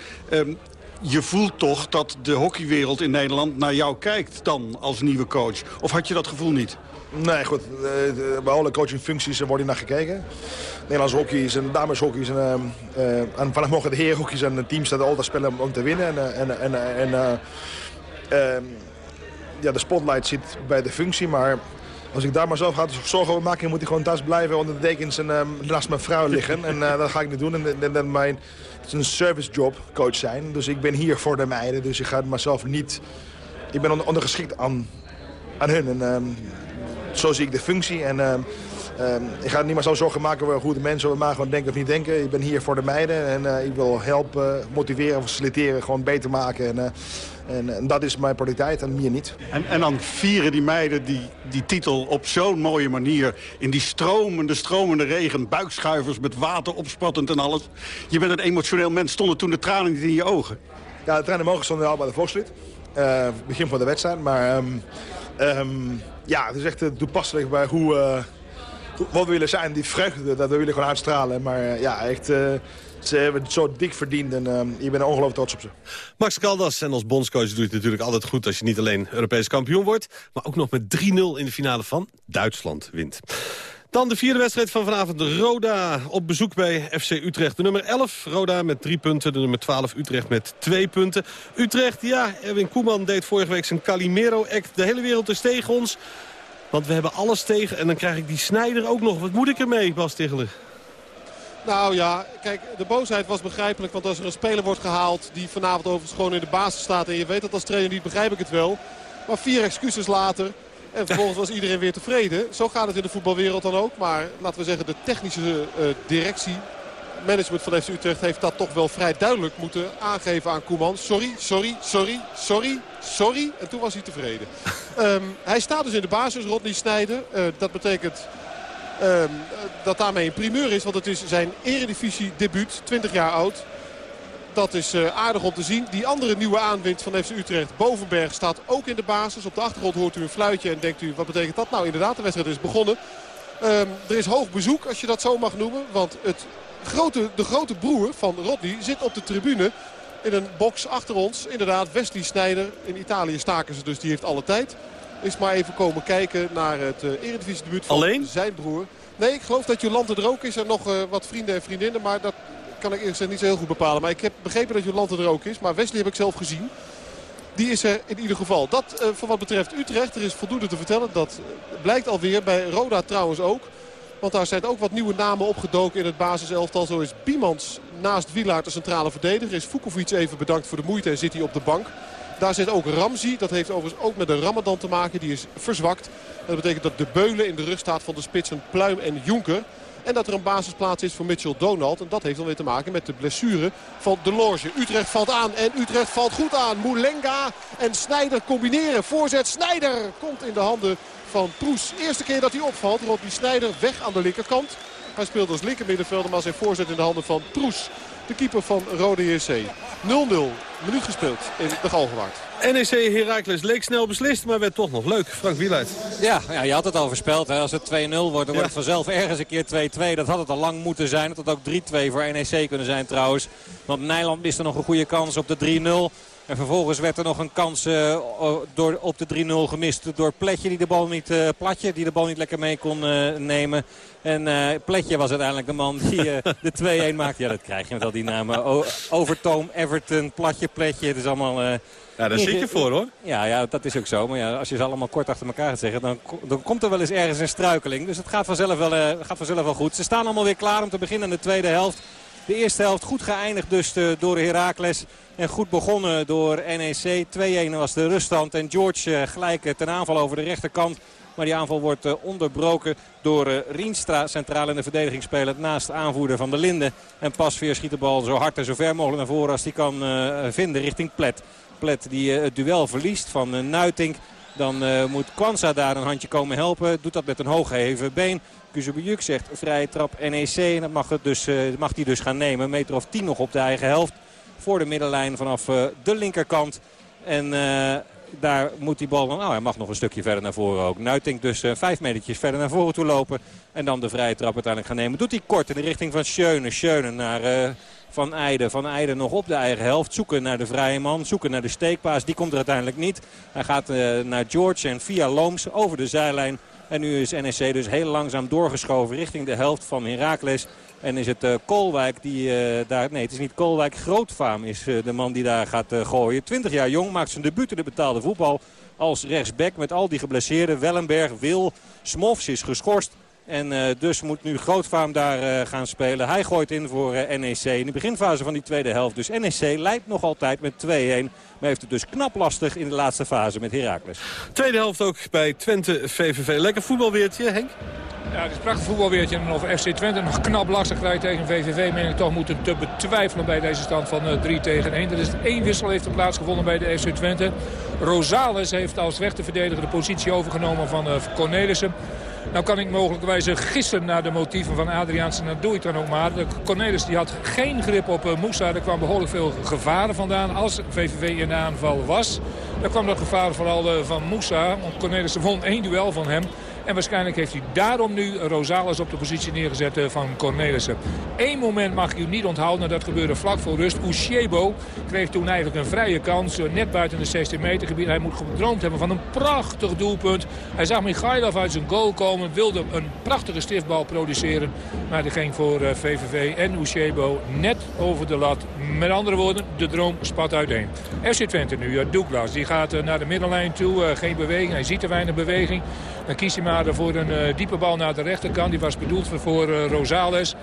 je voelt toch dat de hockeywereld in Nederland naar jou kijkt dan als nieuwe coach. Of had je dat gevoel niet? Nee, goed. Bij alle coachingfuncties wordt hier naar gekeken. Nederlands hockey is een dameshockey is een, uh, en vanaf morgen de heerhockey zijn een teams dat altijd spelen om te winnen. En, en, en, en uh, ja, de spotlight zit bij de functie, maar als ik daar maar zelf ga zorgen maken, moet ik gewoon thuis blijven onder de dekens en um, naast mijn vrouw liggen. en dat ga ik niet doen. En, en, en mijn, het is een service job, coach zijn. Dus ik ben hier voor de meiden. Dus ik ga mezelf niet... Ik ben onder, ondergeschikt aan, aan hun. En um, zo zie ik de functie. En um, um, ik ga niet maar zo zorgen maken hoe de mensen over mij gewoon denken of niet denken. Ik ben hier voor de meiden. En uh, ik wil helpen, motiveren, faciliteren, gewoon beter maken. En, uh, en, en, dat is mijn prioriteit en meer niet. En, en dan vieren die meiden die, die titel op zo'n mooie manier. In die stromende, stromende regen. Buikschuivers met water opspattend en alles. Je bent een emotioneel mens. Stonden toen de tranen niet in je ogen? Ja, de tranen mogen stonden al bij de volkslied. Uh, begin van de wedstrijd. Maar um, um, ja, het is echt toepasselijk bij hoe... Uh, wat we willen zijn, die vreugde, dat we willen gewoon uitstralen. Maar ja, echt... Ze hebben het zo dik verdiend en uh, ik ben ongelooflijk trots op ze. Max Caldas en als bondscoach doet het natuurlijk altijd goed... als je niet alleen Europees kampioen wordt... maar ook nog met 3-0 in de finale van Duitsland wint. Dan de vierde wedstrijd van vanavond. Roda op bezoek bij FC Utrecht. De nummer 11, Roda met drie punten. De nummer 12, Utrecht met twee punten. Utrecht, ja, Erwin Koeman deed vorige week zijn Calimero-act. De hele wereld is tegen ons. Want we hebben alles tegen. En dan krijg ik die Snijder ook nog. Wat moet ik ermee, Bas Tichelen? Nou ja, kijk, de boosheid was begrijpelijk. Want als er een speler wordt gehaald die vanavond overigens gewoon in de basis staat... en je weet dat als trainer niet, begrijp ik het wel. Maar vier excuses later... En vervolgens was iedereen weer tevreden. Zo gaat het in de voetbalwereld dan ook. Maar laten we zeggen, de technische uh, directie, management van FC Utrecht... heeft dat toch wel vrij duidelijk moeten aangeven aan Koeman. Sorry, sorry, sorry, sorry, sorry. En toen was hij tevreden. um, <laughs> hij staat dus in de basis, Rodney Snijder. Uh, dat betekent dat daarmee een primeur is. Want het is zijn eredivisie debuut, 20 jaar oud. Dat is uh, aardig om te zien. Die andere nieuwe aanwinst van FC Utrecht, Bovenberg, staat ook in de basis. Op de achtergrond hoort u een fluitje en denkt u, wat betekent dat? Nou, inderdaad, de wedstrijd is begonnen. Um, er is hoog bezoek, als je dat zo mag noemen. Want het grote, de grote broer van Rodney zit op de tribune in een box achter ons. Inderdaad, Wesley Snijder. In Italië staken ze dus, die heeft alle tijd. Is maar even komen kijken naar het uh, eredivisie debuut van Alleen? zijn broer. Nee, ik geloof dat Jolante er ook is en nog uh, wat vrienden en vriendinnen. Maar dat kan ik eerst niet zo heel goed bepalen. Maar ik heb begrepen dat Jolante er ook is. Maar Wesley heb ik zelf gezien. Die is er in ieder geval. Dat uh, voor wat betreft Utrecht. Er is voldoende te vertellen. Dat blijkt alweer bij Roda trouwens ook. Want daar zijn ook wat nieuwe namen opgedoken in het basiselftal. Zo is Biemans naast Wielaert de centrale verdediger. Is Vukovic even bedankt voor de moeite en zit hij op de bank. Daar zit ook Ramzi. Dat heeft overigens ook met de Ramadan te maken. Die is verzwakt. Dat betekent dat de Beulen in de rug staat van de spitsen Pluim en Jonker. En dat er een basisplaats is voor Mitchell Donald. En dat heeft dan weer te maken met de blessure van De Loge. Utrecht valt aan en Utrecht valt goed aan. Moulenga en Snijder combineren. Voorzet Snijder komt in de handen van Proes. Eerste keer dat hij opvalt. Rodney Snijder weg aan de linkerkant. Hij speelt als linkermiddenvelder, maar zijn voorzet in de handen van Proes. De keeper van Rode JC. 0-0. Minuut gespeeld in de Galgenwaard. NEC Heracles leek snel beslist, maar werd toch nog leuk. Frank Wieluid. Ja, ja, je had het al voorspeld. Hè. Als het 2-0 wordt, dan wordt het vanzelf ergens een keer 2-2. Dat had het al lang moeten zijn. Dat had ook 3-2 voor NEC kunnen zijn trouwens. Want Nijland miste nog een goede kans op de 3-0. En vervolgens werd er nog een kans eh, door, op de 3-0 gemist door Pletje. Die de bal niet, eh, Platje, die de bal niet lekker mee kon eh, nemen. En Pletje was uiteindelijk de man die <laughs> de 2-1 maakte. Ja, dat krijg je met al die namen. O Overtoom, Everton, Platje, Pletje. Het is allemaal... Ja, daar zit je voor hoor. ja, ja, dat is ook zo. Maar ja, als je ze allemaal kort achter elkaar gaat zeggen, dan, dan komt er wel eens ergens een struikeling. Dus het gaat vanzelf, wel, gaat vanzelf wel goed. Ze staan allemaal weer klaar om te beginnen in de tweede helft. De eerste helft goed geëindigd dus door Heracles. En goed begonnen door NEC. 2-1 was de ruststand. En George eh, gelijk eh, ten aanval over de rechterkant. Maar die aanval wordt eh, onderbroken door Rienstra. Centraal in de verdediging spelend naast aanvoerder van de Linden. En Pasveer schiet de bal zo hard en zo ver mogelijk naar voren als hij kan vinden richting Plet. Plet die het duel verliest van Nuitink. Dan moet Kwanza daar een handje komen helpen. Doet dat met een hooggeheven been. Kuzubiuk zegt vrije trap NEC. En dat mag, het dus, mag hij dus gaan nemen. Een meter of tien nog op de eigen helft. Voor de middenlijn vanaf eh, de linkerkant. En eh, daar moet die bal... Nou, hij mag nog een stukje verder naar voren ook. Nuitink dus eh, vijf metertjes verder naar voren toe lopen. En dan de vrije trap uiteindelijk gaan nemen. Doet hij kort in de richting van Schöne. Schöne naar... van Eijden. Van Eijden nog op de eigen helft. Zoeken naar de vrije man. Zoeken naar de steekpaas. Die komt er uiteindelijk niet. Hij gaat naar George en via Looms over de zijlijn. En nu is NEC dus heel langzaam doorgeschoven richting de helft van Heracles. En is het eh, Koolwijk die eh, daar... Nee, het is niet Koolwijk. Grootvaam is eh, de man die daar gaat gooien. 20 jaar jong, maakt zijn debuut in de betaalde voetbal. Als rechtsback met al die geblesseerden. Wellenberg, Wil, Smofs is geschorst. En eh, dus moet nu Grootvaam daar eh, gaan spelen. Hij gooit in voor eh, NEC in de beginfase van die tweede helft. Dus NEC leidt nog altijd met 2-1. Maar heeft het dus knap lastig in de laatste fase met Heracles. Tweede helft ook bij Twente VVV. Lekker voetbalweertje, Henk? Ja, het is een prachtig voetbalweertje. En of FC Twente nog knap lastig rijdt tegen VVV... meen ik toch moeten te betwijfelen bij deze stand van eh, 3 tegen 1. Er is één wissel heeft er plaatsgevonden bij de FC Twente. Rosales heeft als rechterverdediger de positie overgenomen van eh, Cornelissen. Nou kan ik mogelijkwijs gissen naar de motieven van Adriaansen. Dat doe ik dan ook maar. Cornelis die had geen grip op uh, Moussa. Er kwam behoorlijk veel gevaren vandaan. Als VVV in de aanval was, dan kwam dat gevaar vooral uh, van Moussa. Want Cornelissen won één duel van hem. En waarschijnlijk heeft hij daarom nu Rosales op de positie neergezet van Cornelissen. Eén moment mag je niet onthouden. Dat gebeurde vlak voor rust. Ushebo kreeg toen eigenlijk een vrije kans. Net buiten de 16 meter gebied. Hij moet gedroomd hebben van een prachtig doelpunt. Hij zag Michailov uit zijn goal komen. Wilde een prachtige stiftbal produceren. Maar die ging voor VVV en Ushebo net over de lat. Met andere woorden, de droom spat uiteen. FC Twente nu, Douglas. Die gaat naar de middenlijn toe. Geen beweging. Hij ziet er weinig beweging. Dan kiest hij maar voor een diepe bal naar de rechterkant. Die was bedoeld voor Rosales.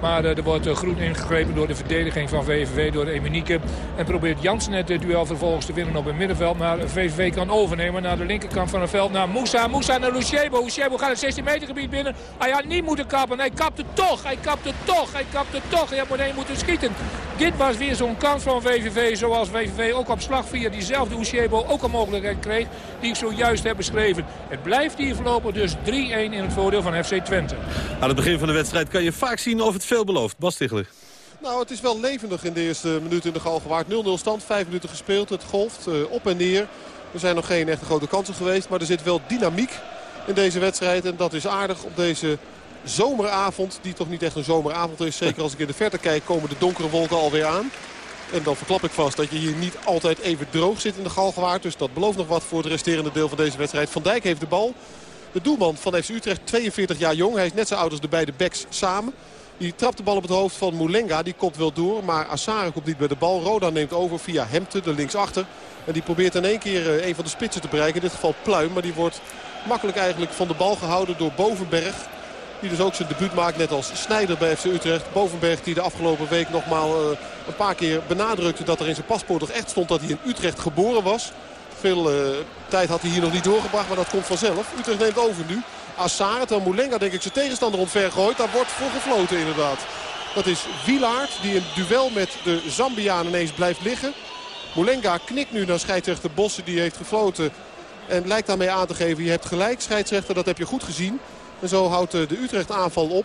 Maar er wordt groen ingegrepen door de verdediging van VVV, door Emenieke. En probeert Jansen het duel vervolgens te winnen op het middenveld. Maar VVV kan overnemen naar de linkerkant van het veld. Naar Moussa. Moussa naar Luciebo. Luciebo gaat het 16 meter gebied binnen. Hij had niet moeten kappen. Hij kapte toch. Hij kapte toch. Hij kapte toch. Hij had meteen moeten schieten. Dit was weer zo'n kans van VVV. Zoals VVV ook op slag via diezelfde Ushebo ook een mogelijkheid kreeg. Die ik zojuist heb beschreven. Het blijft hier voorlopig dus 3-1 in het voordeel van FC Twente. Aan het begin van de wedstrijd kan je vaak zien of het veel belooft. Bas Tichler. Nou, het is wel levendig in de eerste minuut in de Galgenwaard. 0-0 stand, 5 minuten gespeeld. Het golft uh, op en neer. Er zijn nog geen echte grote kansen geweest. Maar er zit wel dynamiek in deze wedstrijd. En dat is aardig op deze zomeravond. Die toch niet echt een zomeravond is. Zeker als ik in de verte kijk komen de donkere wolken alweer aan. En dan verklap ik vast dat je hier niet altijd even droog zit in de Galgenwaard. Dus dat belooft nog wat voor het resterende deel van deze wedstrijd. Van Dijk heeft de bal. De doelman van FC Utrecht, 42 jaar jong. Hij is net zo oud als de beide backs samen. Die trapt de bal op het hoofd van Moulenga. Die komt wel door, maar Assare komt niet bij de bal. Roda neemt over via Hemte, de linksachter. En die probeert in één keer een van de spitsen te bereiken. In dit geval Pluim, maar die wordt makkelijk eigenlijk van de bal gehouden door Bovenberg. Die dus ook zijn debuut maakt, net als Snijder bij FC Utrecht. Bovenberg die de afgelopen week nogmaal uh, een paar keer benadrukte dat er in zijn paspoort toch echt stond dat hij in Utrecht geboren was. Veel uh, tijd had hij hier nog niet doorgebracht, maar dat komt vanzelf. Utrecht neemt over nu. Assar, terwijl Moulenga denk ik zijn tegenstander omver gooit. Daar wordt voor gefloten inderdaad. Dat is Wilaard die in duel met de Zambiaan ineens blijft liggen. Moulenga knikt nu naar scheidsrechter Bossen die heeft gefloten. En lijkt daarmee aan te geven, je hebt gelijk scheidsrechter, dat heb je goed gezien. En zo houdt de Utrecht aanval op.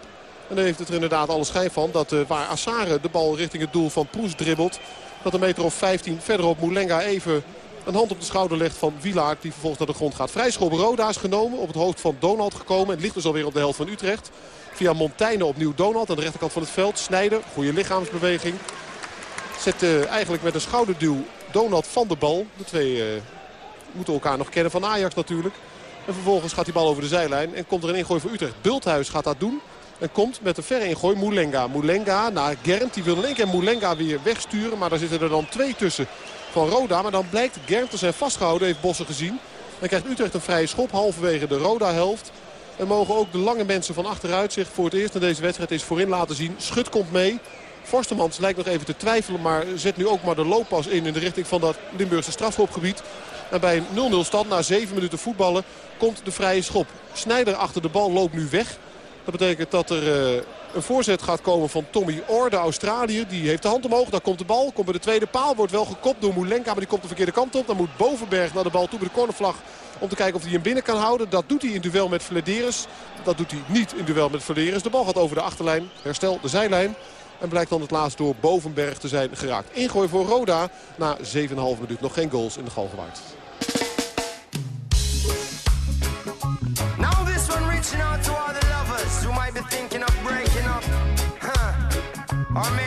En dan heeft het er inderdaad alle schijn van dat uh, waar Assare de bal richting het doel van Proes dribbelt. Dat een meter of 15 verderop Moulenga even een hand op de schouder legt van Wilaard. Die vervolgens naar de grond gaat. Vrijschop Roda is genomen. Op het hoofd van Donald gekomen. En het ligt dus alweer op de helft van Utrecht. Via Montaigne opnieuw Donald aan de rechterkant van het veld. Snijder, goede lichaamsbeweging. Zet uh, eigenlijk met een schouderduw Donald van de bal. De twee moeten elkaar nog kennen van Ajax natuurlijk. En vervolgens gaat die bal over de zijlijn en komt er een ingooi voor Utrecht. Bulthuis gaat dat doen. En komt met een verre ingooi Moulenga. Moulenga naar Gernt. Die wil in één keer Moulenga weer wegsturen. Maar daar zitten er dan twee tussen van Roda. Maar dan blijkt Gernt te zijn vastgehouden. Heeft Bossen gezien. Dan krijgt Utrecht een vrije schop halverwege de Roda-helft. En mogen ook de lange mensen van achteruit zich voor het eerst in deze wedstrijd eens voorin laten zien. Schut komt mee. Forstemans lijkt nog even te twijfelen. Maar zet nu ook maar de looppas in in de richting van dat Limburgse strafschopgebied. En bij een 0-0 stand na 7 minuten voetballen komt de vrije schop. Snijder achter de bal loopt nu weg. Dat betekent dat er uh, een voorzet gaat komen van Tommy Orr, de. Die heeft de hand omhoog, daar komt de bal. Komt bij de tweede paal, wordt wel gekopt door Moulenka, maar die komt de verkeerde kant op. Dan moet Bovenberg naar de bal toe bij de cornervlag om te kijken of hij hem binnen kan houden. Dat doet hij in duel met Flederis. Dat doet hij niet in duel met Flederis. De bal gaat over de achterlijn, herstel de zijlijn. En blijkt dan het laatst door Bovenberg te zijn geraakt. Ingooi voor Roda na 7,5 minuut. Nog geen goals in de Galgenwaard. reaching Amen.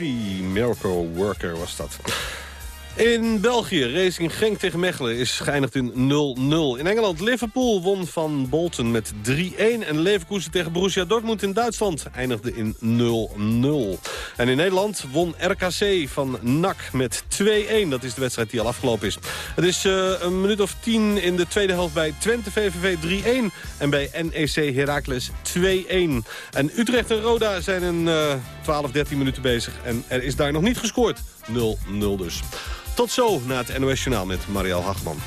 Miracle Worker was dat. In België, Racing Genk tegen Mechelen is geëindigd in 0-0. In Engeland, Liverpool won van Bolton met 3-1. En Leverkusen tegen Borussia Dortmund in Duitsland eindigde in 0-0. En in Nederland won RKC van NAC met 2-1. Dat is de wedstrijd die al afgelopen is. Het is eh, een minuut of 10 in de tweede helft bij Twente VVV 3-1. En bij NEC Heracles 2-1. En Utrecht en Roda zijn een eh 12, 13 minuten bezig. En er is daar nog niet gescoord. 0-0 dus. Tot zo na het NOS Journaal met Marielle Hagman.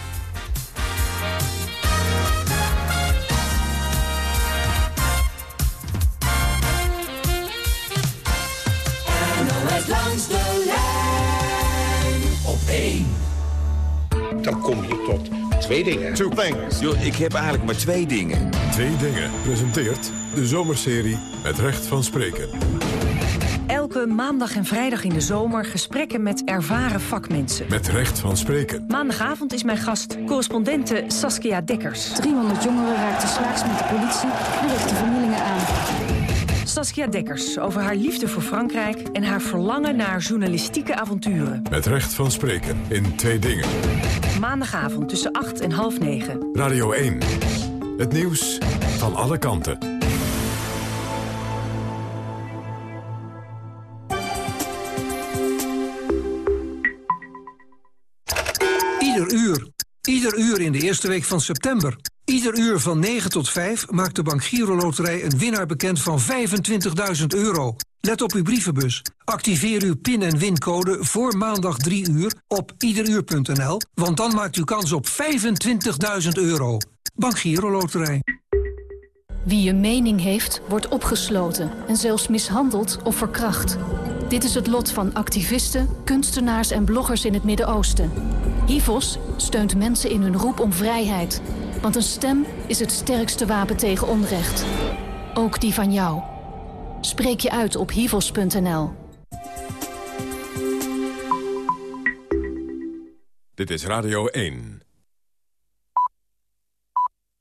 Dan kom je tot twee dingen. Two things. Yo, ik heb eigenlijk maar twee dingen. Twee dingen presenteert de zomerserie Het Recht van Spreken. Elke maandag en vrijdag in de zomer gesprekken met ervaren vakmensen. Met Recht van Spreken. Maandagavond is mijn gast correspondente Saskia Dekkers. 300 jongeren raakten slaags met de politie en richtten vernielingen aan. Saskia Dekkers over haar liefde voor Frankrijk... en haar verlangen naar journalistieke avonturen. Met Recht van Spreken in twee dingen. Maandagavond tussen 8 en half 9. Radio 1. Het nieuws van alle kanten. Ieder uur. Ieder uur in de eerste week van september. Ieder uur van 9 tot 5 maakt de Bank Giro Loterij een winnaar bekend van 25.000 euro. Let op uw brievenbus. Activeer uw pin- en wincode voor maandag 3 uur op iederuur.nl, want dan maakt u kans op 25.000 euro. Bank Giro Loterij. Wie een mening heeft, wordt opgesloten en zelfs mishandeld of verkracht. Dit is het lot van activisten, kunstenaars en bloggers in het Midden-Oosten. HIVOS steunt mensen in hun roep om vrijheid. Want een stem is het sterkste wapen tegen onrecht. Ook die van jou. Spreek je uit op hivos.nl. Dit is Radio 1.